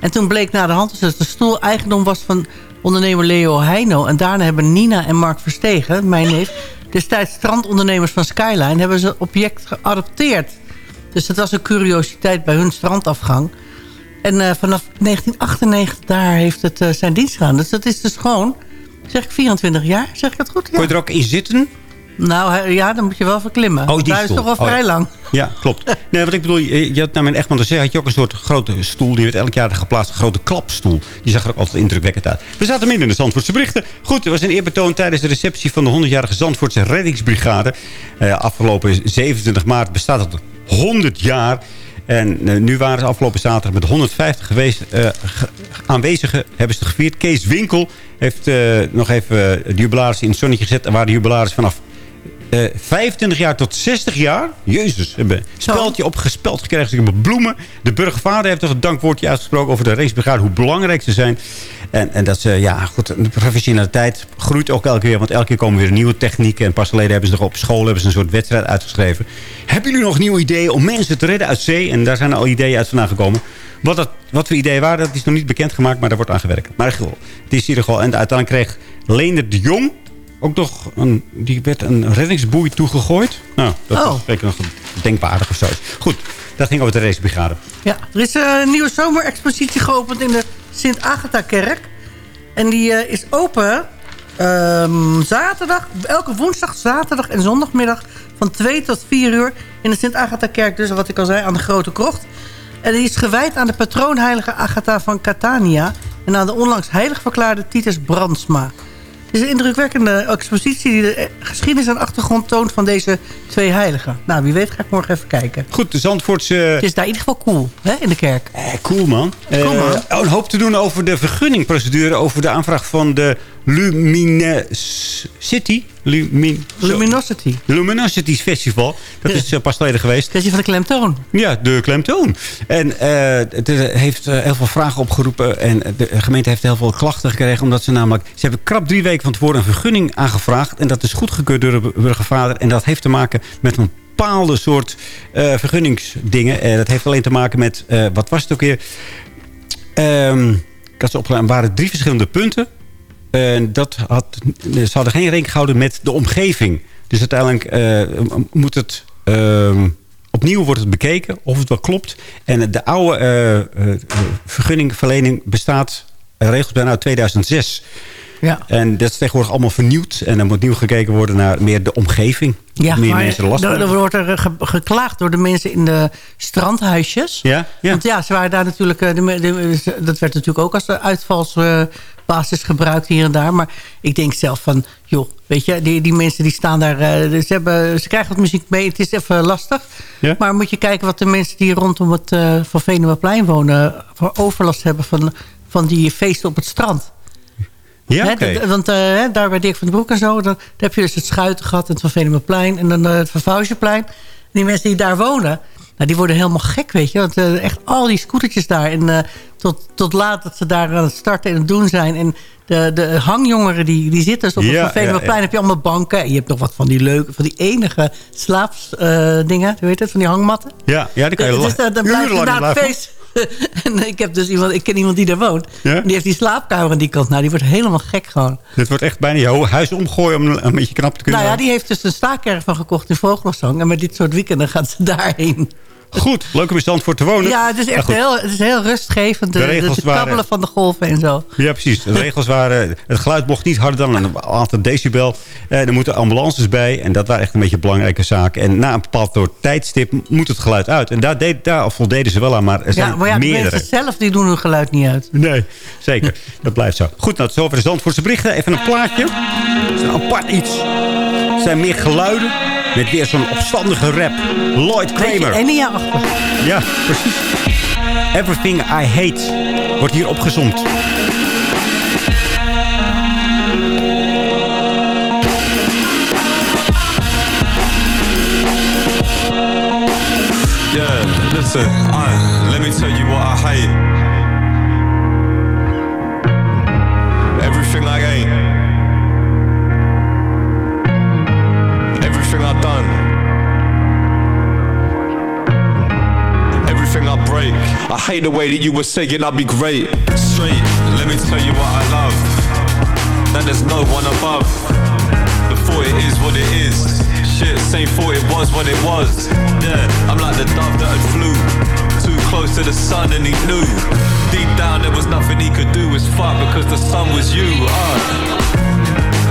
En toen bleek na de hand dus dat de stoel eigendom was van ondernemer Leo Heino. En daarna hebben Nina en Mark Verstegen, mijn neef... destijds strandondernemers van Skyline... hebben ze object geadopteerd. Dus dat was een curiositeit bij hun strandafgang. En eh, vanaf 1998 daar heeft het eh, zijn dienst gedaan. Dus dat is dus gewoon, zeg ik 24 jaar, zeg ik dat goed? Ja. Je er ook in zitten? Nou ja, dan moet je wel verklimmen. Oh, die Daar is toch wel Oh, vrij ja. lang. Ja, klopt. Nee, wat ik bedoel, je je had naar mijn echtman te zeggen, had je ook een soort grote stoel. Die werd elk jaar geplaatst, een grote klapstoel. Die zag er ook altijd indrukwekkend uit. We zaten midden in de Zandvoortse berichten. Goed, er was een eerbetoon tijdens de receptie van de 100-jarige Zandvoortse reddingsbrigade. Eh, afgelopen 27 maart bestaat het 100 jaar. En eh, nu waren ze afgelopen zaterdag met 150 geweest, eh, ge- aanwezigen hebben ze gevierd. Kees Winkel heeft eh, nog even de jubilaris in het zonnetje gezet. En waar de jubilaris vanaf eh 25 jaar tot 60 jaar. Jezus, hebben een speldje opgespeld gekregen. Ze hebben bloemen. De burgervader heeft toch een dankwoordje uitgesproken over de racebrigade. Hoe belangrijk ze zijn. En, en dat ze, ja, goed, de professionaliteit groeit ook elke keer. Want elke keer komen weer nieuwe technieken. En pas geleden hebben ze nog op school hebben ze een soort wedstrijd uitgeschreven. Hebben jullie nog nieuwe ideeën om mensen te redden uit zee? En daar zijn al ideeën uit vandaan gekomen. Wat, dat, wat voor ideeën waren, dat is nog niet bekendgemaakt, maar daar wordt aan gewerkt. Maar het is ieder geval. En uiteindelijk kreeg Leender de Jong ook nog een, die werd een reddingsboei toegegooid. Nou, dat Oh. is zeker nog denkwaardig of zo. Goed, dat ging over de racebrigade. Ja, er is eh, een nieuwe zomerexpositie geopend in de Sint-Agatha-kerk. En die eh, is open ehm, zaterdag, elke woensdag, zaterdag en zondagmiddag... van 2 tot 4 uur in de Sint-Agatha-kerk. Dus wat ik al zei, aan de Grote Krocht. En die is gewijd aan de patroonheilige Agatha van Catania... en aan de onlangs heilig verklaarde Titus Brandsma. Het is een indrukwekkende expositie... die de geschiedenis en achtergrond toont van deze twee heiligen. Nou, wie weet ga ik morgen even kijken. Goed, de Zandvoortse... Het is daar in ieder geval cool, hè, in de kerk. Eh, cool, man. Cool, man. Eh, oh, een hoop te doen over de vergunningprocedure... over de aanvraag van de Luminosity. Lumin Luminosity. Luminosity Festival. Dat is eh, pas geleden geweest. Kwestie van de klemtoon. Ja, de klemtoon. En eh, het eh, heeft heel veel vragen opgeroepen. En de gemeente heeft heel veel klachten gekregen. Omdat ze namelijk... Ze hebben krap drie weken van tevoren een vergunning aangevraagd. En dat is goedgekeurd door de burgervader. En dat heeft te maken met een bepaalde soort vergunningsdingen. En dat heeft alleen te maken met... wat was het ook weer? Ehm, ik had ze opgeleid. Er waren drie verschillende punten. Dat had, ze hadden geen rekening gehouden met de omgeving. Dus uiteindelijk eh, moet het... ehm, opnieuw wordt het bekeken of het wel klopt. En de oude eh, eh, vergunningverlening bestaat... Uh, regels bijna uit 2006. Ja. En dat is tegenwoordig allemaal vernieuwd. En er moet nieuw gekeken worden naar meer de omgeving. Ja, meer maar mensen last er, er wordt er ge- geklaagd door de mensen in de strandhuisjes. Ja, ja. Want ja, ze waren daar natuurlijk... eh, De, de- dat werd natuurlijk ook als uitvalsbasis gebruikt hier en daar. Maar ik denk zelf van... joh, weet je, die, die mensen die staan daar... eh, ze, hebben, ze krijgen wat muziek mee. Het is even lastig. Ja. Maar moet je kijken wat de mensen die rondom het eh Van Venemaplein wonen... voor overlast hebben van, van die feesten op het strand. Ja, dat- Want eh, daar bij Dirk van den Broek en zo... Dan, dan heb je dus het Schuitengat en het Van Venemaplein... en dan eh, het Van Vausjeplein. Die mensen die daar wonen... Nou, die worden helemaal gek, weet je. Want eh, echt al die scootertjes daar. En tot, tot laat dat ze daar aan het starten en het doen zijn. En de, de hangjongeren die, die zitten dus op het Ja, Van Venemaplein... ja, ja. heb je allemaal banken. En je hebt nog wat van die leuke... van die enige slaapsdingen. dingen, weet je het? Van die hangmatten. Ja, ja, dan kan je Dus la- dan, dan blijft urenlang blijven. feest... en ik, heb dus iemand, ik ken iemand die daar woont. Ja? Die heeft die slaapkamer aan die kant. Nou, die wordt helemaal gek gewoon. Dit wordt echt bijna je huis omgooien om een beetje knap te kunnen Nou ja, die heeft dus een staakerf van gekocht in Vogelzang. En met dit soort weekenden gaat ze daarheen. Goed, leuk om in Zandvoort te wonen. Ja, het is Maar echt heel, het is heel rustgevend. De, De de, regels het waren- kabbelen van de golven en zo. Ja, precies. De regels waren... Het geluid mocht niet harder dan een aantal decibel. Eh, er moeten ambulances bij. En dat waren echt een beetje belangrijke zaken. En na een bepaald soort tijdstip moet het geluid uit. En daar, deed, daar voldeden ze wel aan. Maar er zijn Ja, maar ja, meerdere. mensen zelf die doen hun geluid niet uit. Nee, zeker. Dat blijft zo. Goed, nou, tot zover de Zandvoortse berichten. Even een plaatje. Het is een apart iets. Het zijn meer geluiden. Met weer zo'n opstandige rap. Lloyd Kramer. Enya achter. Ja, precies. Everything I Hate wordt hier opgezomd. Yeah, listen, uh, let me tell you what I hate. Hate the way that you were saying I'd be great. Straight, let me tell you what I love. That there's no one above. Thought it is what it is. Shit, same thought it was what it was. Yeah, I'm like the dove that had flew too close to the sun and he knew. Deep down there was nothing he could do. Was fuck because the sun was you. Uh.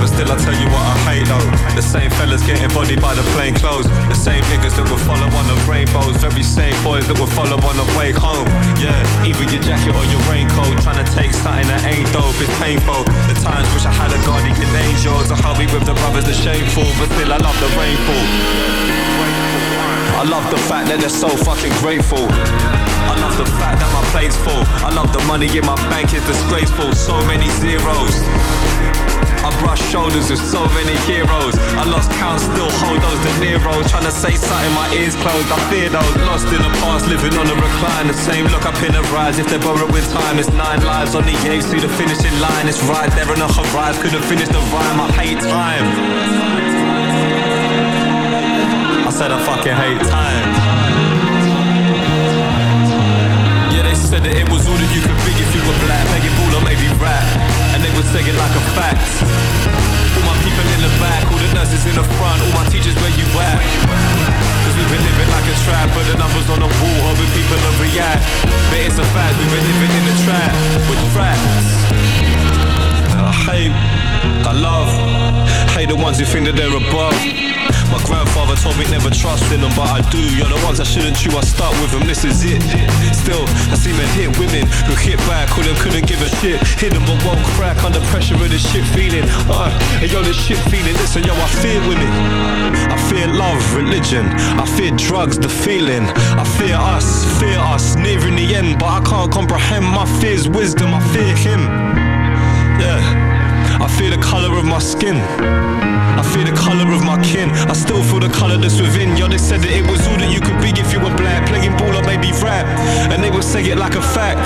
But still I tell you what I hate though. The same fellas getting bodied by the plain clothes. The same niggas that would follow on the rainbows. Very same boys that would follow on the way home. Yeah, either your jacket or your raincoat. Trying to take something that ain't dope, it's painful. The times wish I had a guardian angel. To me with the brothers are shameful. But still I love the rainfall I love the fact that they're so fucking grateful I love the fact that my plate's full I love the money in my bank is disgraceful So many zeros I brush shoulders with so many heroes. I lost count, still hold those De Niro. Trying to say something, my ears closed. I fear those lost in the past, living on a recline. The same look up in the rise. If they're borrowed with time, it's nine lives on the edge to the finishing line. It's right there on the horizon. Couldn't finish the rhyme. I hate time. Said I fucking hate time. Yeah, they said that it was all that you could be if you were black. Begging ball or maybe rap. And they would say it like a fact. All my people in the back, all the nurses in the front, all my teachers where you at? Cause we've been living like a trap, but the numbers on the wall, hoping people will react. But it's a fact, we've been living in a trap, with traps. I hate, I love, hate the ones who think that they're above. My grandfather told me never trust in them, but I do. You're the ones I shouldn't chew, I start with them, this is it. Still, I see men hit women who hit back, who them couldn't give a shit. Hit them but won't crack under pressure of this shit feeling. Uh, and yo, this shit feeling, listen, yo, I fear women. I fear love, religion. I fear drugs, the feeling. I fear us, fear us, nearing the end, but I can't comprehend my fear's wisdom. I fear him. Yeah, I fear the color of my skin. I fear the colour of my kin. I still feel the colour that's within. Yo, they said that it was all that you could be if you were black. Playing ball or maybe rap. And they would say it like a fact.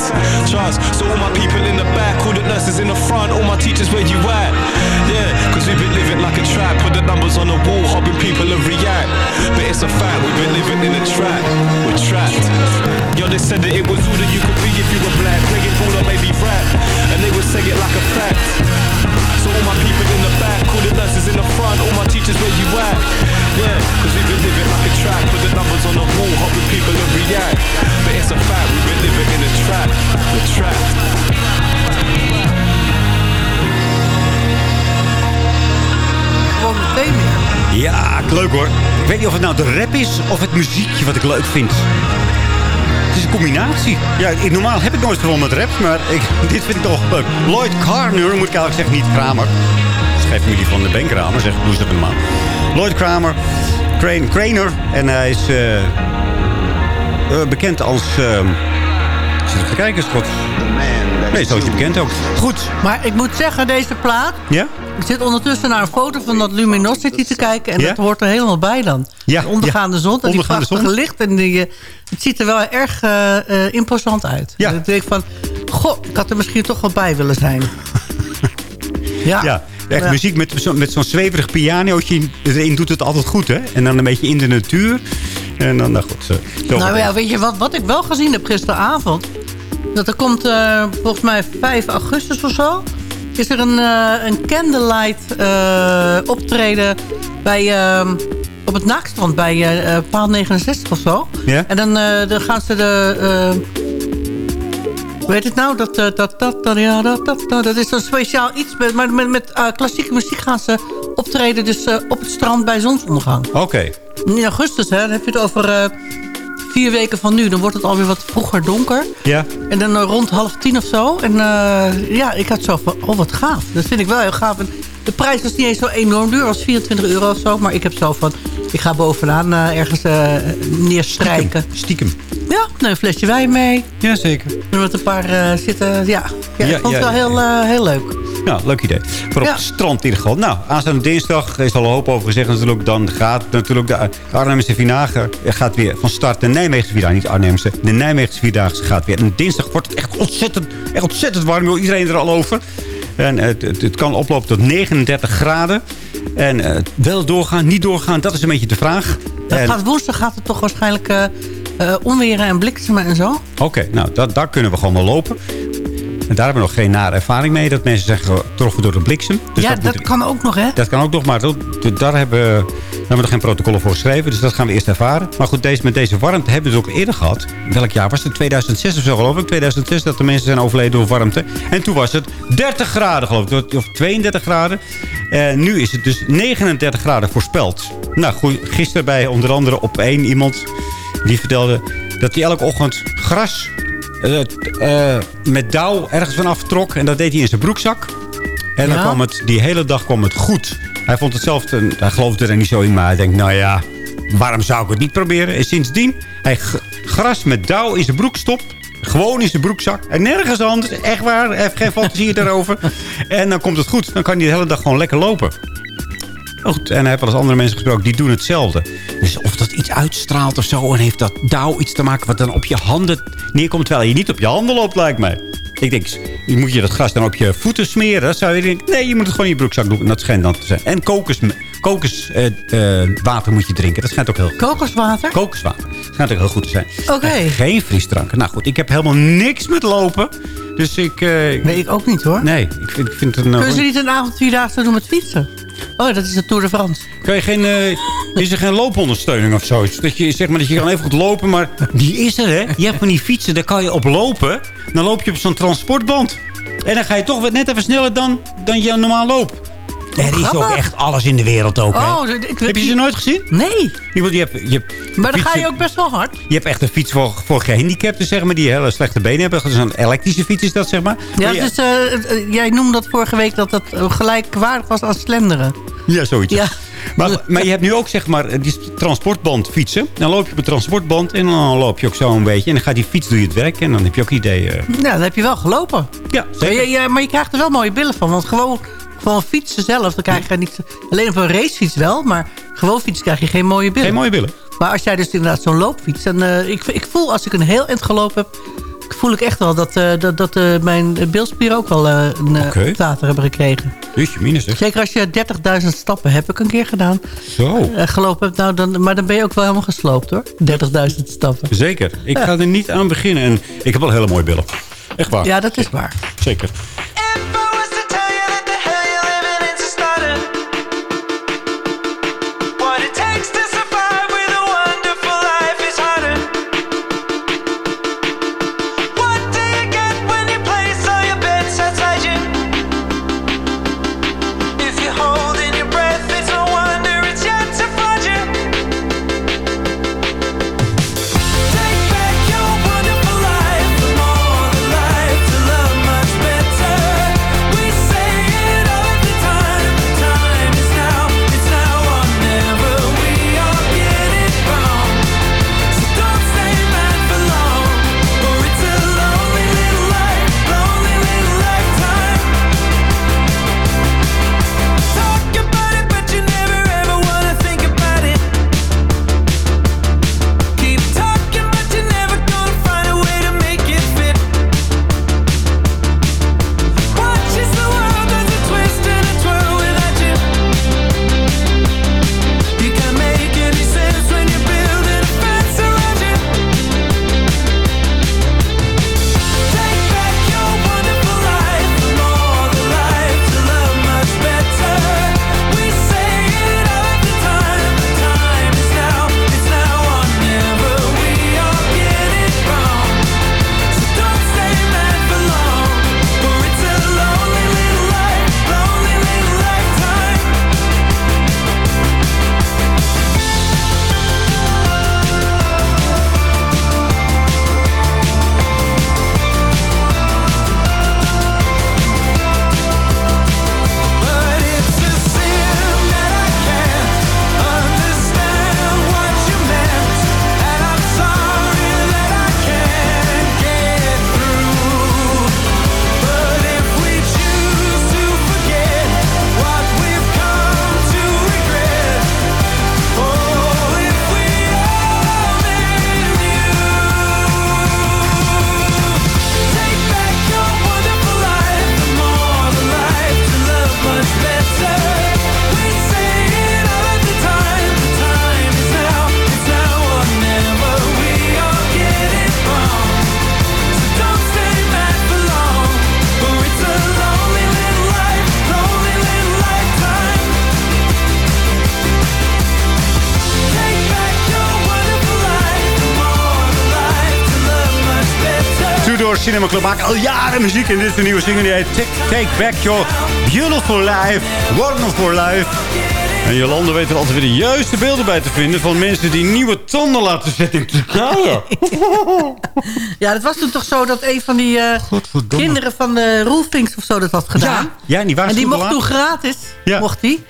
Trust. So all my people in the back, all the nurses in the front, all my teachers, where you at? Yeah, cause we've been living like a trap. Put the numbers on the wall, hoping people will react. But it's a fact, we've been living in a trap. We're trapped. Yo, they said that it was all that you could be if you were black. Playing ball or maybe rap. And they would say it like a fact. So all my people in the back, all the nurses in the front, all my teachers where you at? Yeah, cause we've been living like a trap, put the numbers on the wall, hoping people will react. But it's a fact, we've been living in a trap, we're trapped. Ja, leuk hoor. Ik weet niet of het nou de rap is of het muziekje wat ik leuk vind. Het is een combinatie. Ja, ik- normaal heb ik nooit veel met raps, maar ik, dit vind ik toch leuk. Lloyd Carner, moet ik eigenlijk zeggen, niet Kramer. Familie van de Ben Kramer, zegt Blues op normaal. Lloyd Kramer, Crane, Craner. En hij is eh, eh, bekend als... ik zit even te kijken. Nee, zo is hij bekend ook. Goed. Maar ik moet zeggen, deze plaat... Ja? Ik zit ondertussen naar een foto van dat Luminosity te kijken. En Ja? dat hoort er helemaal bij dan. Ja, De ondergaande ja. zon. En die Ondergaande prachtige zon. licht. En die, het ziet er wel erg imposant uit. Ja. En ik denk van... Goh, ik had er misschien toch wel bij willen zijn. ja. Ja, echt Ja. muziek met, zo, met zo'n zweverig pianootje erin doet het altijd goed, hè? En dan een beetje in de natuur. En dan, nou goed. Zo, zo Nou ja, weet je wat, wat ik wel gezien heb gisteravond? Dat er komt eh, volgens mij 5 augustus of zo... is er een, eh, een candlelight eh, optreden bij, eh, op het Naakstrand bij paal 69 of zo. Ja? En dan, dan gaan ze de... hoe heet het nou? Dat, eh, dat, dat, dat, ja, dat, dat, dat, dat is zo'n speciaal iets. Met, maar met, met eh, klassieke muziek gaan ze optreden dus, eh, op het strand bij zonsondergang. Oké. In augustus, hè, dan heb je het over vier weken van nu. Dan wordt het alweer wat vroeger donker. Ja. En dan rond half tien of zo. En ja, ik had zo van, oh wat gaaf. Dat vind ik wel heel gaaf. En de prijs was niet eens zo enorm duur. als 24 euro of zo. Maar ik heb zo van, ik ga bovenaan ergens neerstrijken. Stiekem. Ja, nou, een flesje wijn mee. Jazeker. En met een paar eh, zitten, ja. ja, Ja, ik vond ja, het wel heel, eh, heel leuk. Nou, leuk idee. Voor op Ja. het strand in ieder geval. Nou, aanstaande dinsdag is al een hoop over gezegd natuurlijk. Dan gaat natuurlijk de Arnhemse Vierdaagse gaat weer van start. De Nijmeegse Vierdaagse, niet Arnhemse. De Nijmeegse Vierdaagse gaat weer. En dinsdag wordt het echt ontzettend, echt ontzettend warm. joh. Iedereen er al over. En het, het, het kan oplopen tot 39 graden. En eh, wel doorgaan, niet doorgaan, dat is een beetje de vraag. Dat En- gaat, woensdag gaat het toch waarschijnlijk eh eh, onweren en bliksemen en zo. Oké, nou, dat, daar kunnen we gewoon wel lopen. En daar hebben we nog geen nare ervaring mee. Dat mensen zijn getroffen door de bliksem. Dus ja, dat kan ook nog, hè? Dat kan ook nog, maar dat, daar hebben, we- daar hebben we nog geen protocollen voor geschreven. Dus dat gaan we eerst ervaren. Maar goed, deze, met deze warmte hebben we het ook eerder gehad. Welk jaar was het? 2006 of zo geloof ik. 2006 dat de mensen zijn overleden door warmte. En toen was het 30 graden geloof ik. Of 32 graden. En nu is het dus 39 graden voorspeld. Nou goed, gisteren bij onder andere op één iemand... die vertelde dat hij elke ochtend gras eh, eh, met dauw ergens vanaf trok. En dat deed hij in zijn broekzak. En dan Ja? kwam het, die hele dag kwam het goed. Hij vond het zelf, een- hij geloofde er niet zo in, maar hij denkt, nou ja, waarom zou ik het niet proberen? En sindsdien, hij gras met dauw in zijn broek stopt, Gewoon in zijn broekzak. En nergens anders. Echt waar. Hij heeft geen fantasie daarover. En dan komt het goed. Dan kan hij de hele dag gewoon lekker lopen. Goed. En hij heeft wel eens andere mensen gesproken, die doen hetzelfde. Dus iets uitstraalt of zo... en heeft dat dauw iets te maken wat dan op je handen neerkomt... terwijl je niet op je handen loopt, lijkt mij. Ik denk, moet je dat gras dan op je voeten smeren? Dan zou je denken, nee, je moet het gewoon in je broekzak doen. En dat schijnt dan te zijn. En kokoswater kokos, eh, eh, water moet je drinken. Dat schijnt ook heel Kokoswater? Kokoswater. schijnt ook heel goed te zijn. Oké. En geen frisdranken. Nou goed, ik heb helemaal niks met lopen. Dus ik... eh, Nee, ik ook niet hoor. Nee, ik vind, ik vind het een... Kunnen ze niet een avond vierdaagse doen met fietsen? Oh, dat is de Tour de France. Kan je geen, eh, is er geen loopondersteuning of zoiets? Dat je, zeg maar, dat je kan even goed lopen, maar die is er, hè? Je hebt van die fietsen, daar kan je op lopen. Dan loop je op zo'n transportband. En dan ga je toch net even sneller dan, dan je normaal loopt. Er is ook echt alles in de wereld ook, hè? Oh, ik- Heb je ze nooit gezien? Nee. Je, je hebt, je hebt Maar dan ga je ook best wel hard. Je hebt echt een fiets voor, voor gehandicapten, zeg maar, die hele slechte benen hebben. Dus een elektrische fiets is dat, zeg maar. Ja, Maar dus eh, eh, jij noemde dat vorige week dat dat eh, gelijkwaardig was als slenderen. Ja, zoiets. Ja. Maar, maar je hebt nu ook zeg maar die transportband fietsen. Dan loop je op een transportband en dan loop je ook zo een beetje. En dan gaat die fiets doe je het werk en dan heb je ook ideeën. Ja, dan heb je wel gelopen. Ja, Maar je, je- maar je krijgt er wel mooie billen van. Want gewoon, gewoon fietsen zelf, dan krijg je niet... Alleen op een racefiets wel, maar gewoon fietsen krijg je geen mooie billen. Geen mooie billen. Maar als jij dus inderdaad zo'n loopfiets... Dan, eh, ik, ik voel als ik een heel eind gelopen heb... voel ik echt wel dat, eh, dat, dat eh, mijn bilspieren ook wel een eh, water hebben gekregen. Jeetje, minus. Zeker als je 30.000 stappen heb ik een keer gedaan. Zo. gelopen hebt. Nou, dan, maar dan ben je ook wel helemaal gesloopt hoor. 30.000 stappen. Zeker. Ik ga er niet aan beginnen. En ik heb wel hele mooie billen. Echt waar. Ja, dat is waar. Zeker. Maakt al jaren muziek. En dit is de nieuwe single die heet Take, Take Back Your Beautiful Life. Wonderful Life. En Jolande weet er altijd weer de juiste beelden bij te vinden... van mensen die nieuwe tanden laten zetten in Turkije. Ja, dat was toen toch zo dat een van die eh, kinderen van de Roelfinks of zo dat had gedaan. Ja, en die waren En die mocht toen gratis, Ja. mocht die.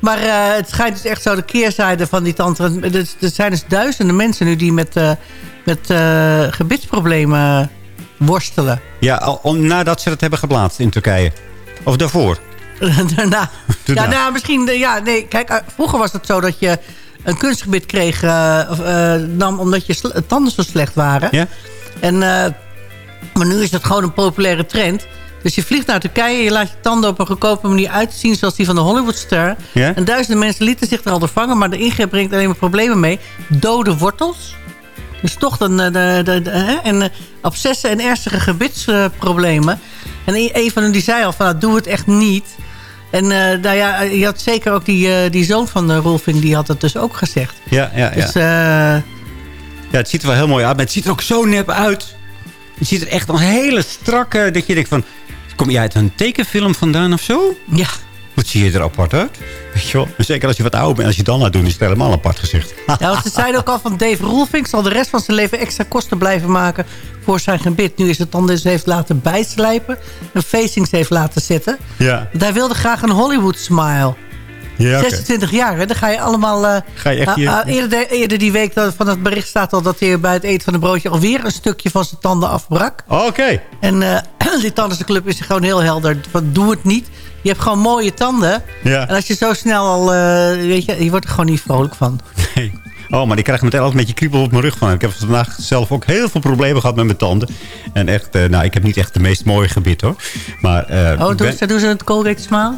Maar eh, het schijnt dus echt zo de keerzijde van die tante. Er, er zijn dus duizenden mensen nu die met, eh, met gebitsproblemen worstelen. Ja, al nadat ze dat hebben geplaatst in Turkije. Of daarvoor. Daarna. Daarna. Ja, nou, misschien, ja, nee, kijk, eh, vroeger was het zo dat je een kunstgebied kreeg, eh, of, eh, nam omdat je tanden zo slecht waren. Ja? En, maar nu is dat gewoon een populaire trend. Dus je vliegt naar Turkije, je laat je tanden op een goedkope manier uitzien... zoals die van de Hollywoodster. Ja? En duizenden mensen lieten zich er al door vangen... maar de ingreep brengt alleen maar problemen mee. Dode wortels. Dus toch dan, de, de, de, en uh, abscessen en ernstige gebitsproblemen. en een een van hen die zei al van, nou, doe het echt niet... En eh, nou ja, je had zeker ook die, eh, die zoon van de Rolfing, die had het dus ook gezegd. Ja, ja, ja. Dus eh, ja, het ziet er wel heel mooi uit. Maar het ziet er ook zo nep uit. Het ziet er echt een hele strakke... Dat je denkt van... Kom jij uit een tekenfilm vandaan of zo? ja, Wat zie je er apart uit? Weet je wel? Zeker als je wat ouder bent. Als je dan laat doen, is het helemaal apart gezicht. Ja, want ze zeiden ook al van Dave Roelvink zal de rest van zijn leven extra kosten blijven maken voor zijn gebit. Nu is het dan dus heeft laten bijslijpen en facings heeft laten zetten. Ja. Want hij wilde graag een Hollywood smile. Ja, oké. 26 jaar, hè? Dan ga je allemaal... eh, Ga je echt hier- ah, eerder, de- eerder die week dat, van het bericht staat al dat hij bij het eten van een broodje alweer een stukje van zijn tanden afbrak. Oké. En eh die tandartsenclub is gewoon heel helder. Van, doe het niet. Je hebt gewoon mooie tanden. Ja. En als je zo snel al... eh, weet je, je wordt er gewoon niet vrolijk van. Nee. Oh, maar ik krijg meteen altijd een beetje kriebel op mijn rug van. Ik heb vandaag zelf ook heel veel problemen gehad met mijn tanden. En echt, eh, nou, ik heb niet echt de meest mooie gebit hoor. Maar eh, Oh, doen ben, ze, doen ze het Colgate Smile?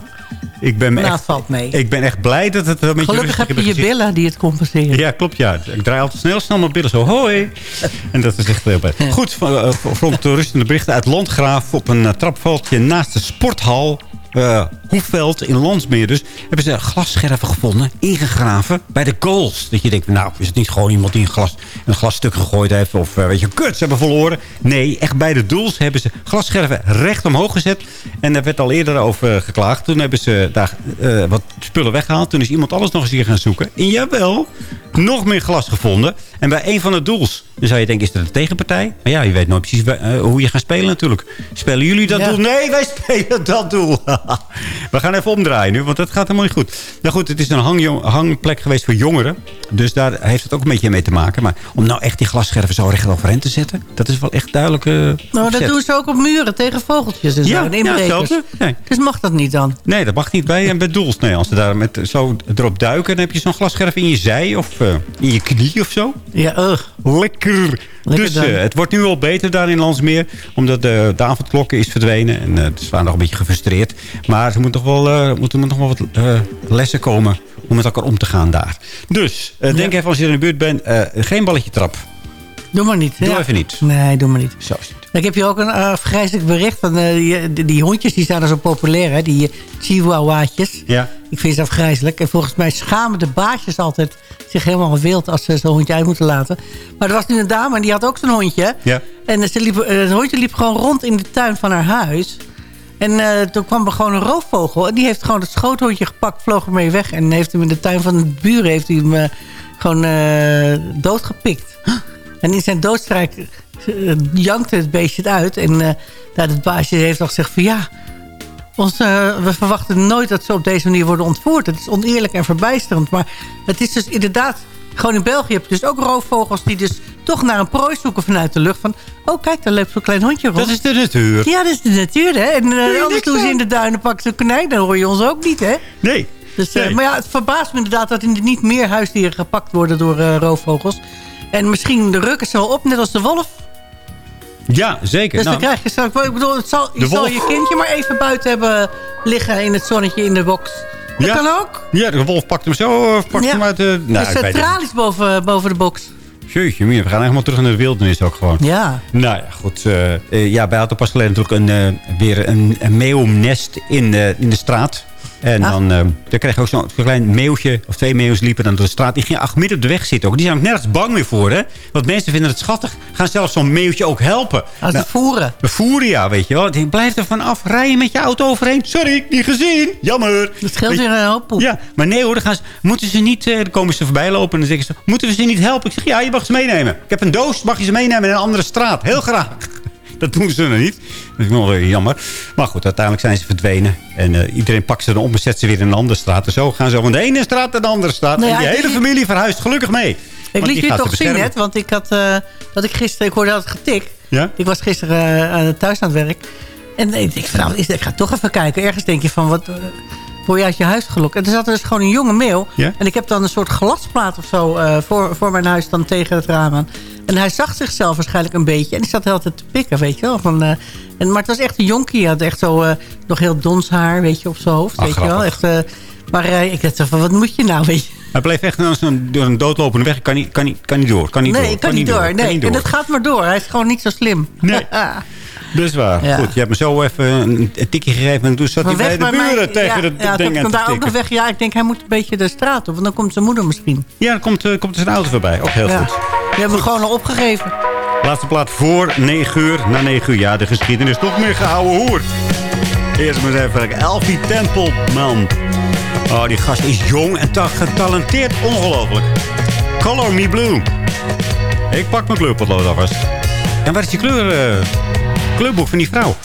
ik, ben Nou, echt, valt mee. ik ben echt blij dat het wel een beetje Gelukkig heb je je gezicht- billen die het compenseren. Ja, klopt ja. Ik draai altijd snel snel mijn billen zo. Hoi. En dat is echt heel fijn. Goed, van, uh, rond de rustende berichten uit Landgraaf op een trapveldje naast de sporthal. Uh, Hoefveld in Landsmeer dus. Hebben ze glasscherven gevonden, ingegraven bij de goals. Dat je denkt, nou, is het niet gewoon iemand die een, glas, een glasstuk gegooid heeft? Of uh, weet je, kut, ze hebben verloren. Nee, echt bij de doels hebben ze glasscherven recht omhoog gezet. En daar werd al eerder over uh, geklaagd. Toen hebben ze daar uh, wat spullen weggehaald. Toen is iemand alles nog eens hier gaan zoeken. En jawel, nog meer glas gevonden. En bij een van de doels, dan zou je denken, is dat een tegenpartij? Maar ja, je weet nooit precies hoe je gaat spelen natuurlijk. Spelen jullie dat ja. doel? Nee, wij spelen dat doel. We gaan even omdraaien nu, want dat gaat helemaal niet goed. Nou goed, het is een hang, hangplek geweest voor jongeren. Dus daar heeft het ook een beetje mee te maken. Maar om nou echt die glasscherven zo recht overeind te zetten... dat is wel echt duidelijk uh, Nou, dat doen ze ook op muren tegen vogeltjes en zo. Ja, en inbrekers. ja nee. Dus mag dat niet dan? Nee, dat mag niet bij en bij doels. Nee, als ze daar met, zo erop duiken... dan heb je zo'n glasscherf in je zij of uh, in je knie of zo. Ja, ugh. Lekker. Lekker dus uh, het wordt nu al beter daar in Landsmeer. Omdat de, de avondklokken is verdwenen. En uh, ze waren nog een beetje gefrustreerd. Maar ze moeten nog wel, uh, moeten nog wel wat lessen komen om met elkaar om te gaan daar. Dus, ja. denk even als je in de buurt bent. geen balletje trap. Doe maar niet. Doe ja. even niet. Nee, doe maar niet. Zo is het. Ik heb hier ook een uh, bericht. Van, uh, die, die, hondjes die zijn er zo populair. Hè? Die uh, chihuahuaatjes. Ja. Ik vind ze afgrijzelijk. En volgens mij schamen de baasjes altijd zich helemaal wild... als ze zo'n hondje uit moeten laten. Maar er was nu een dame en die had ook zo'n hondje. Ja. En ze liep, het hondje liep gewoon rond in de tuin van haar huis. En uh, toen kwam er gewoon een roofvogel. En die heeft gewoon het schoothondje gepakt, vloog ermee weg. En heeft hem in de tuin van de buren heeft hij hem uh, gewoon uh, doodgepikt. En in zijn doodstrijk uh, jankte het beestje het uit. En uh, het baasje heeft nog gezegd van ja... Ons, we verwachten nooit dat ze op deze manier worden ontvoerd. Het is oneerlijk en verbijsterend. Maar het is dus inderdaad... Gewoon in België heb je dus ook roofvogels... die dus toch naar een prooi zoeken vanuit de lucht. Van, oh kijk, daar loopt zo'n klein hondje rond. Dat is de natuur. Ja, dat is de natuur, hè. En uh, anders doen ze in de duinen pakken ze een konijn. Dan hoor je ons ook niet, hè. Nee. Dus, uh, nee. Maar ja, het verbaast me inderdaad dat er niet meer huisdieren gepakt worden door roofvogels. En misschien de rukken ze wel op, net als de wolf. Ja, zeker. Dus nou, dan krijg je straks... Ik bedoel, het zal, je zal je kindje maar even buiten hebben liggen in het zonnetje in de box. Dat ja. kan ook. Ja, de wolf pakt hem zo pakt ja. hem uit de... Nou, is tralies boven, boven de box. Jeetje, we gaan helemaal terug naar de wildernis ook gewoon. Ja. Nou ja, goed. Uh, uh, ja, wij hadden pas geleden natuurlijk een, uh, weer een, een meeuwnest in, in de straat. En ah. dan, uh, dan kreeg je ook zo'n klein meeuwtje, of twee meeuws liepen dan door de straat. Die gingen acht midden op de weg zitten ook. Die zijn ook nergens bang meer voor, hè. Want mensen vinden het schattig. Gaan zelfs zo'n meeuwtje ook helpen. Als nou, voeren. Voeren, ja, weet je wel. Die blijft er vanaf. Rijden met je auto overheen. Sorry, niet gezien. Jammer. Dat scheelt weer een hoop poep. Ja, maar nee hoor, dan, gaan ze, moeten ze niet, uh, dan komen ze voorbij lopen en dan zeggen ze, moeten we ze niet helpen? Ik zeg, ja, je mag ze meenemen. Ik heb een doos, mag je ze meenemen in een andere straat. Heel graag. Dat doen ze nog niet. Dat is nog wel jammer. Maar goed, uiteindelijk zijn ze verdwenen. En uh, iedereen pakt ze dan op en zet ze weer in een andere straat. En zo gaan ze van de ene straat naar de andere straat. Nou ja, en die hele familie verhuist gelukkig mee. Ik liet je toch zien net, want ik had uh, dat ik gisteren, ik hoorde dat getik. Ja? Ik was gisteren eh, thuis aan het werk. En ik denk nou, is- ik ga toch even kijken. Ergens denk je van, wat eh, word je uit je huis gelokt? En er zat dus gewoon een jonge mail. Ja? En ik heb dan een soort glasplaat of zo eh, voor, voor mijn huis dan tegen het raam aan. En hij zag zichzelf waarschijnlijk een beetje. En die zat de hele tijd te pikken, weet je wel. Van, eh, en, maar het was echt een jonkie. Hij had echt zo eh, nog heel dons haar, weet je, op zijn hoofd. Ah, weet je wel. Echt, eh, maar ik dacht van, wat moet je nou, weet je? Hij bleef echt als een, door een doodlopende weg. Kan niet, kan niet, kan niet door. Kan niet nee, door. kan, niet door. Kan Nee, niet en door. het gaat maar door. Hij is gewoon niet zo slim. Nee. Dat is waar. Ja. Goed, je hebt me zo even een, tikje gegeven. En toen zat hij bij de buren mij- tegen ja, het ja, ding ik aan daar ook nog weg. Ja, ik denk hij moet een beetje de straat op. Want dan komt zijn moeder misschien. Ja, dan komt, eh, komt er zijn auto voorbij. Ook heel ja. goed. Die hebben we gewoon al opgegeven. Laatste plaat voor 9 uur. Na 9 uur, ja, de geschiedenis. Nog meer gehouden hoer. Eerst maar even. Elfie Tempelman. Oh, die gast is jong en ta- getalenteerd. Ongelooflijk. Color Me Blue. Ik pak mijn kleurpotlood alvast. En waar is die kleur, eh, kleurboek van die vrouw?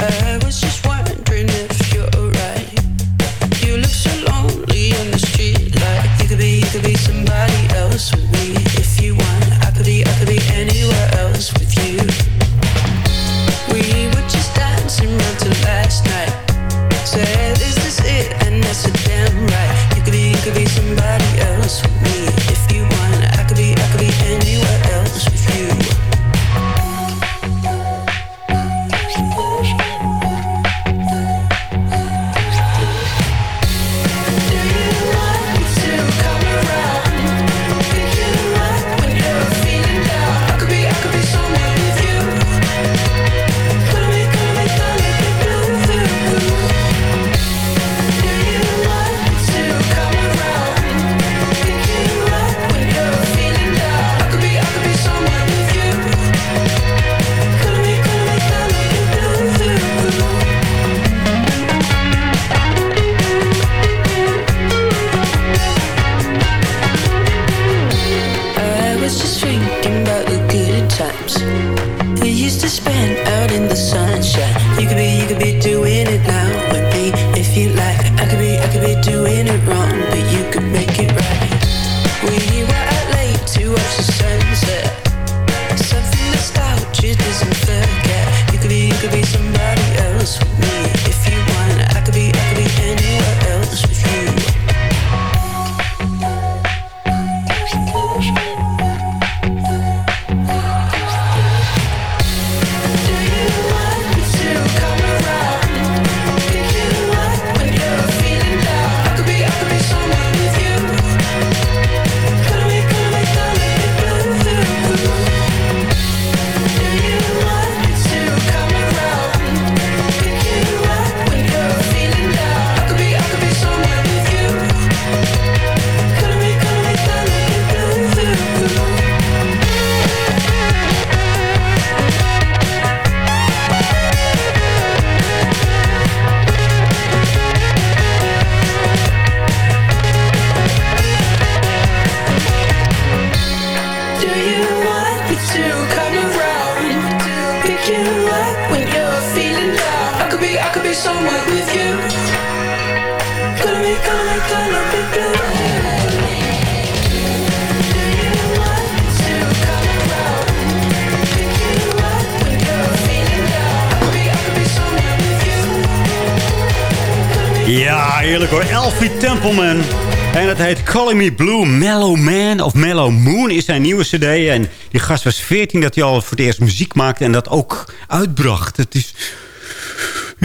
En het heet Calling Me Blue. Mellow Man of Mellow Moon is zijn nieuwe cd. En die gast was 14 dat hij al voor het eerst muziek maakte. En dat ook uitbracht. Het is...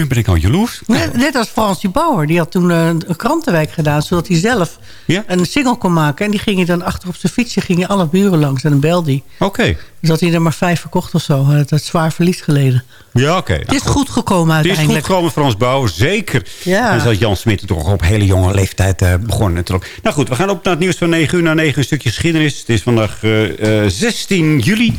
Nu ben ik al jaloers. Net, net als Fransie Bauer. Die had toen eh, een krantenwijk gedaan. Zodat hij zelf een single kon maken. En die ging hij dan achter op zijn fietsje. Ging hij alle buren langs. En dan belde hij. Oké. Dus had hij er maar vijf verkocht of zo. Hij had het zwaar verlies geleden. Ja, oké. Het is goed gekomen Het is uiteindelijk. goed gekomen, Frans Bouw, zeker. Ja. En dat Jan Smit toch op hele jonge leeftijd eh, begonnen natuurlijk. Nou goed, we gaan op naar het nieuws van 9 uur. Na 9 uur een stukje geschiedenis. Het is vandaag eh, eh, 16 juli.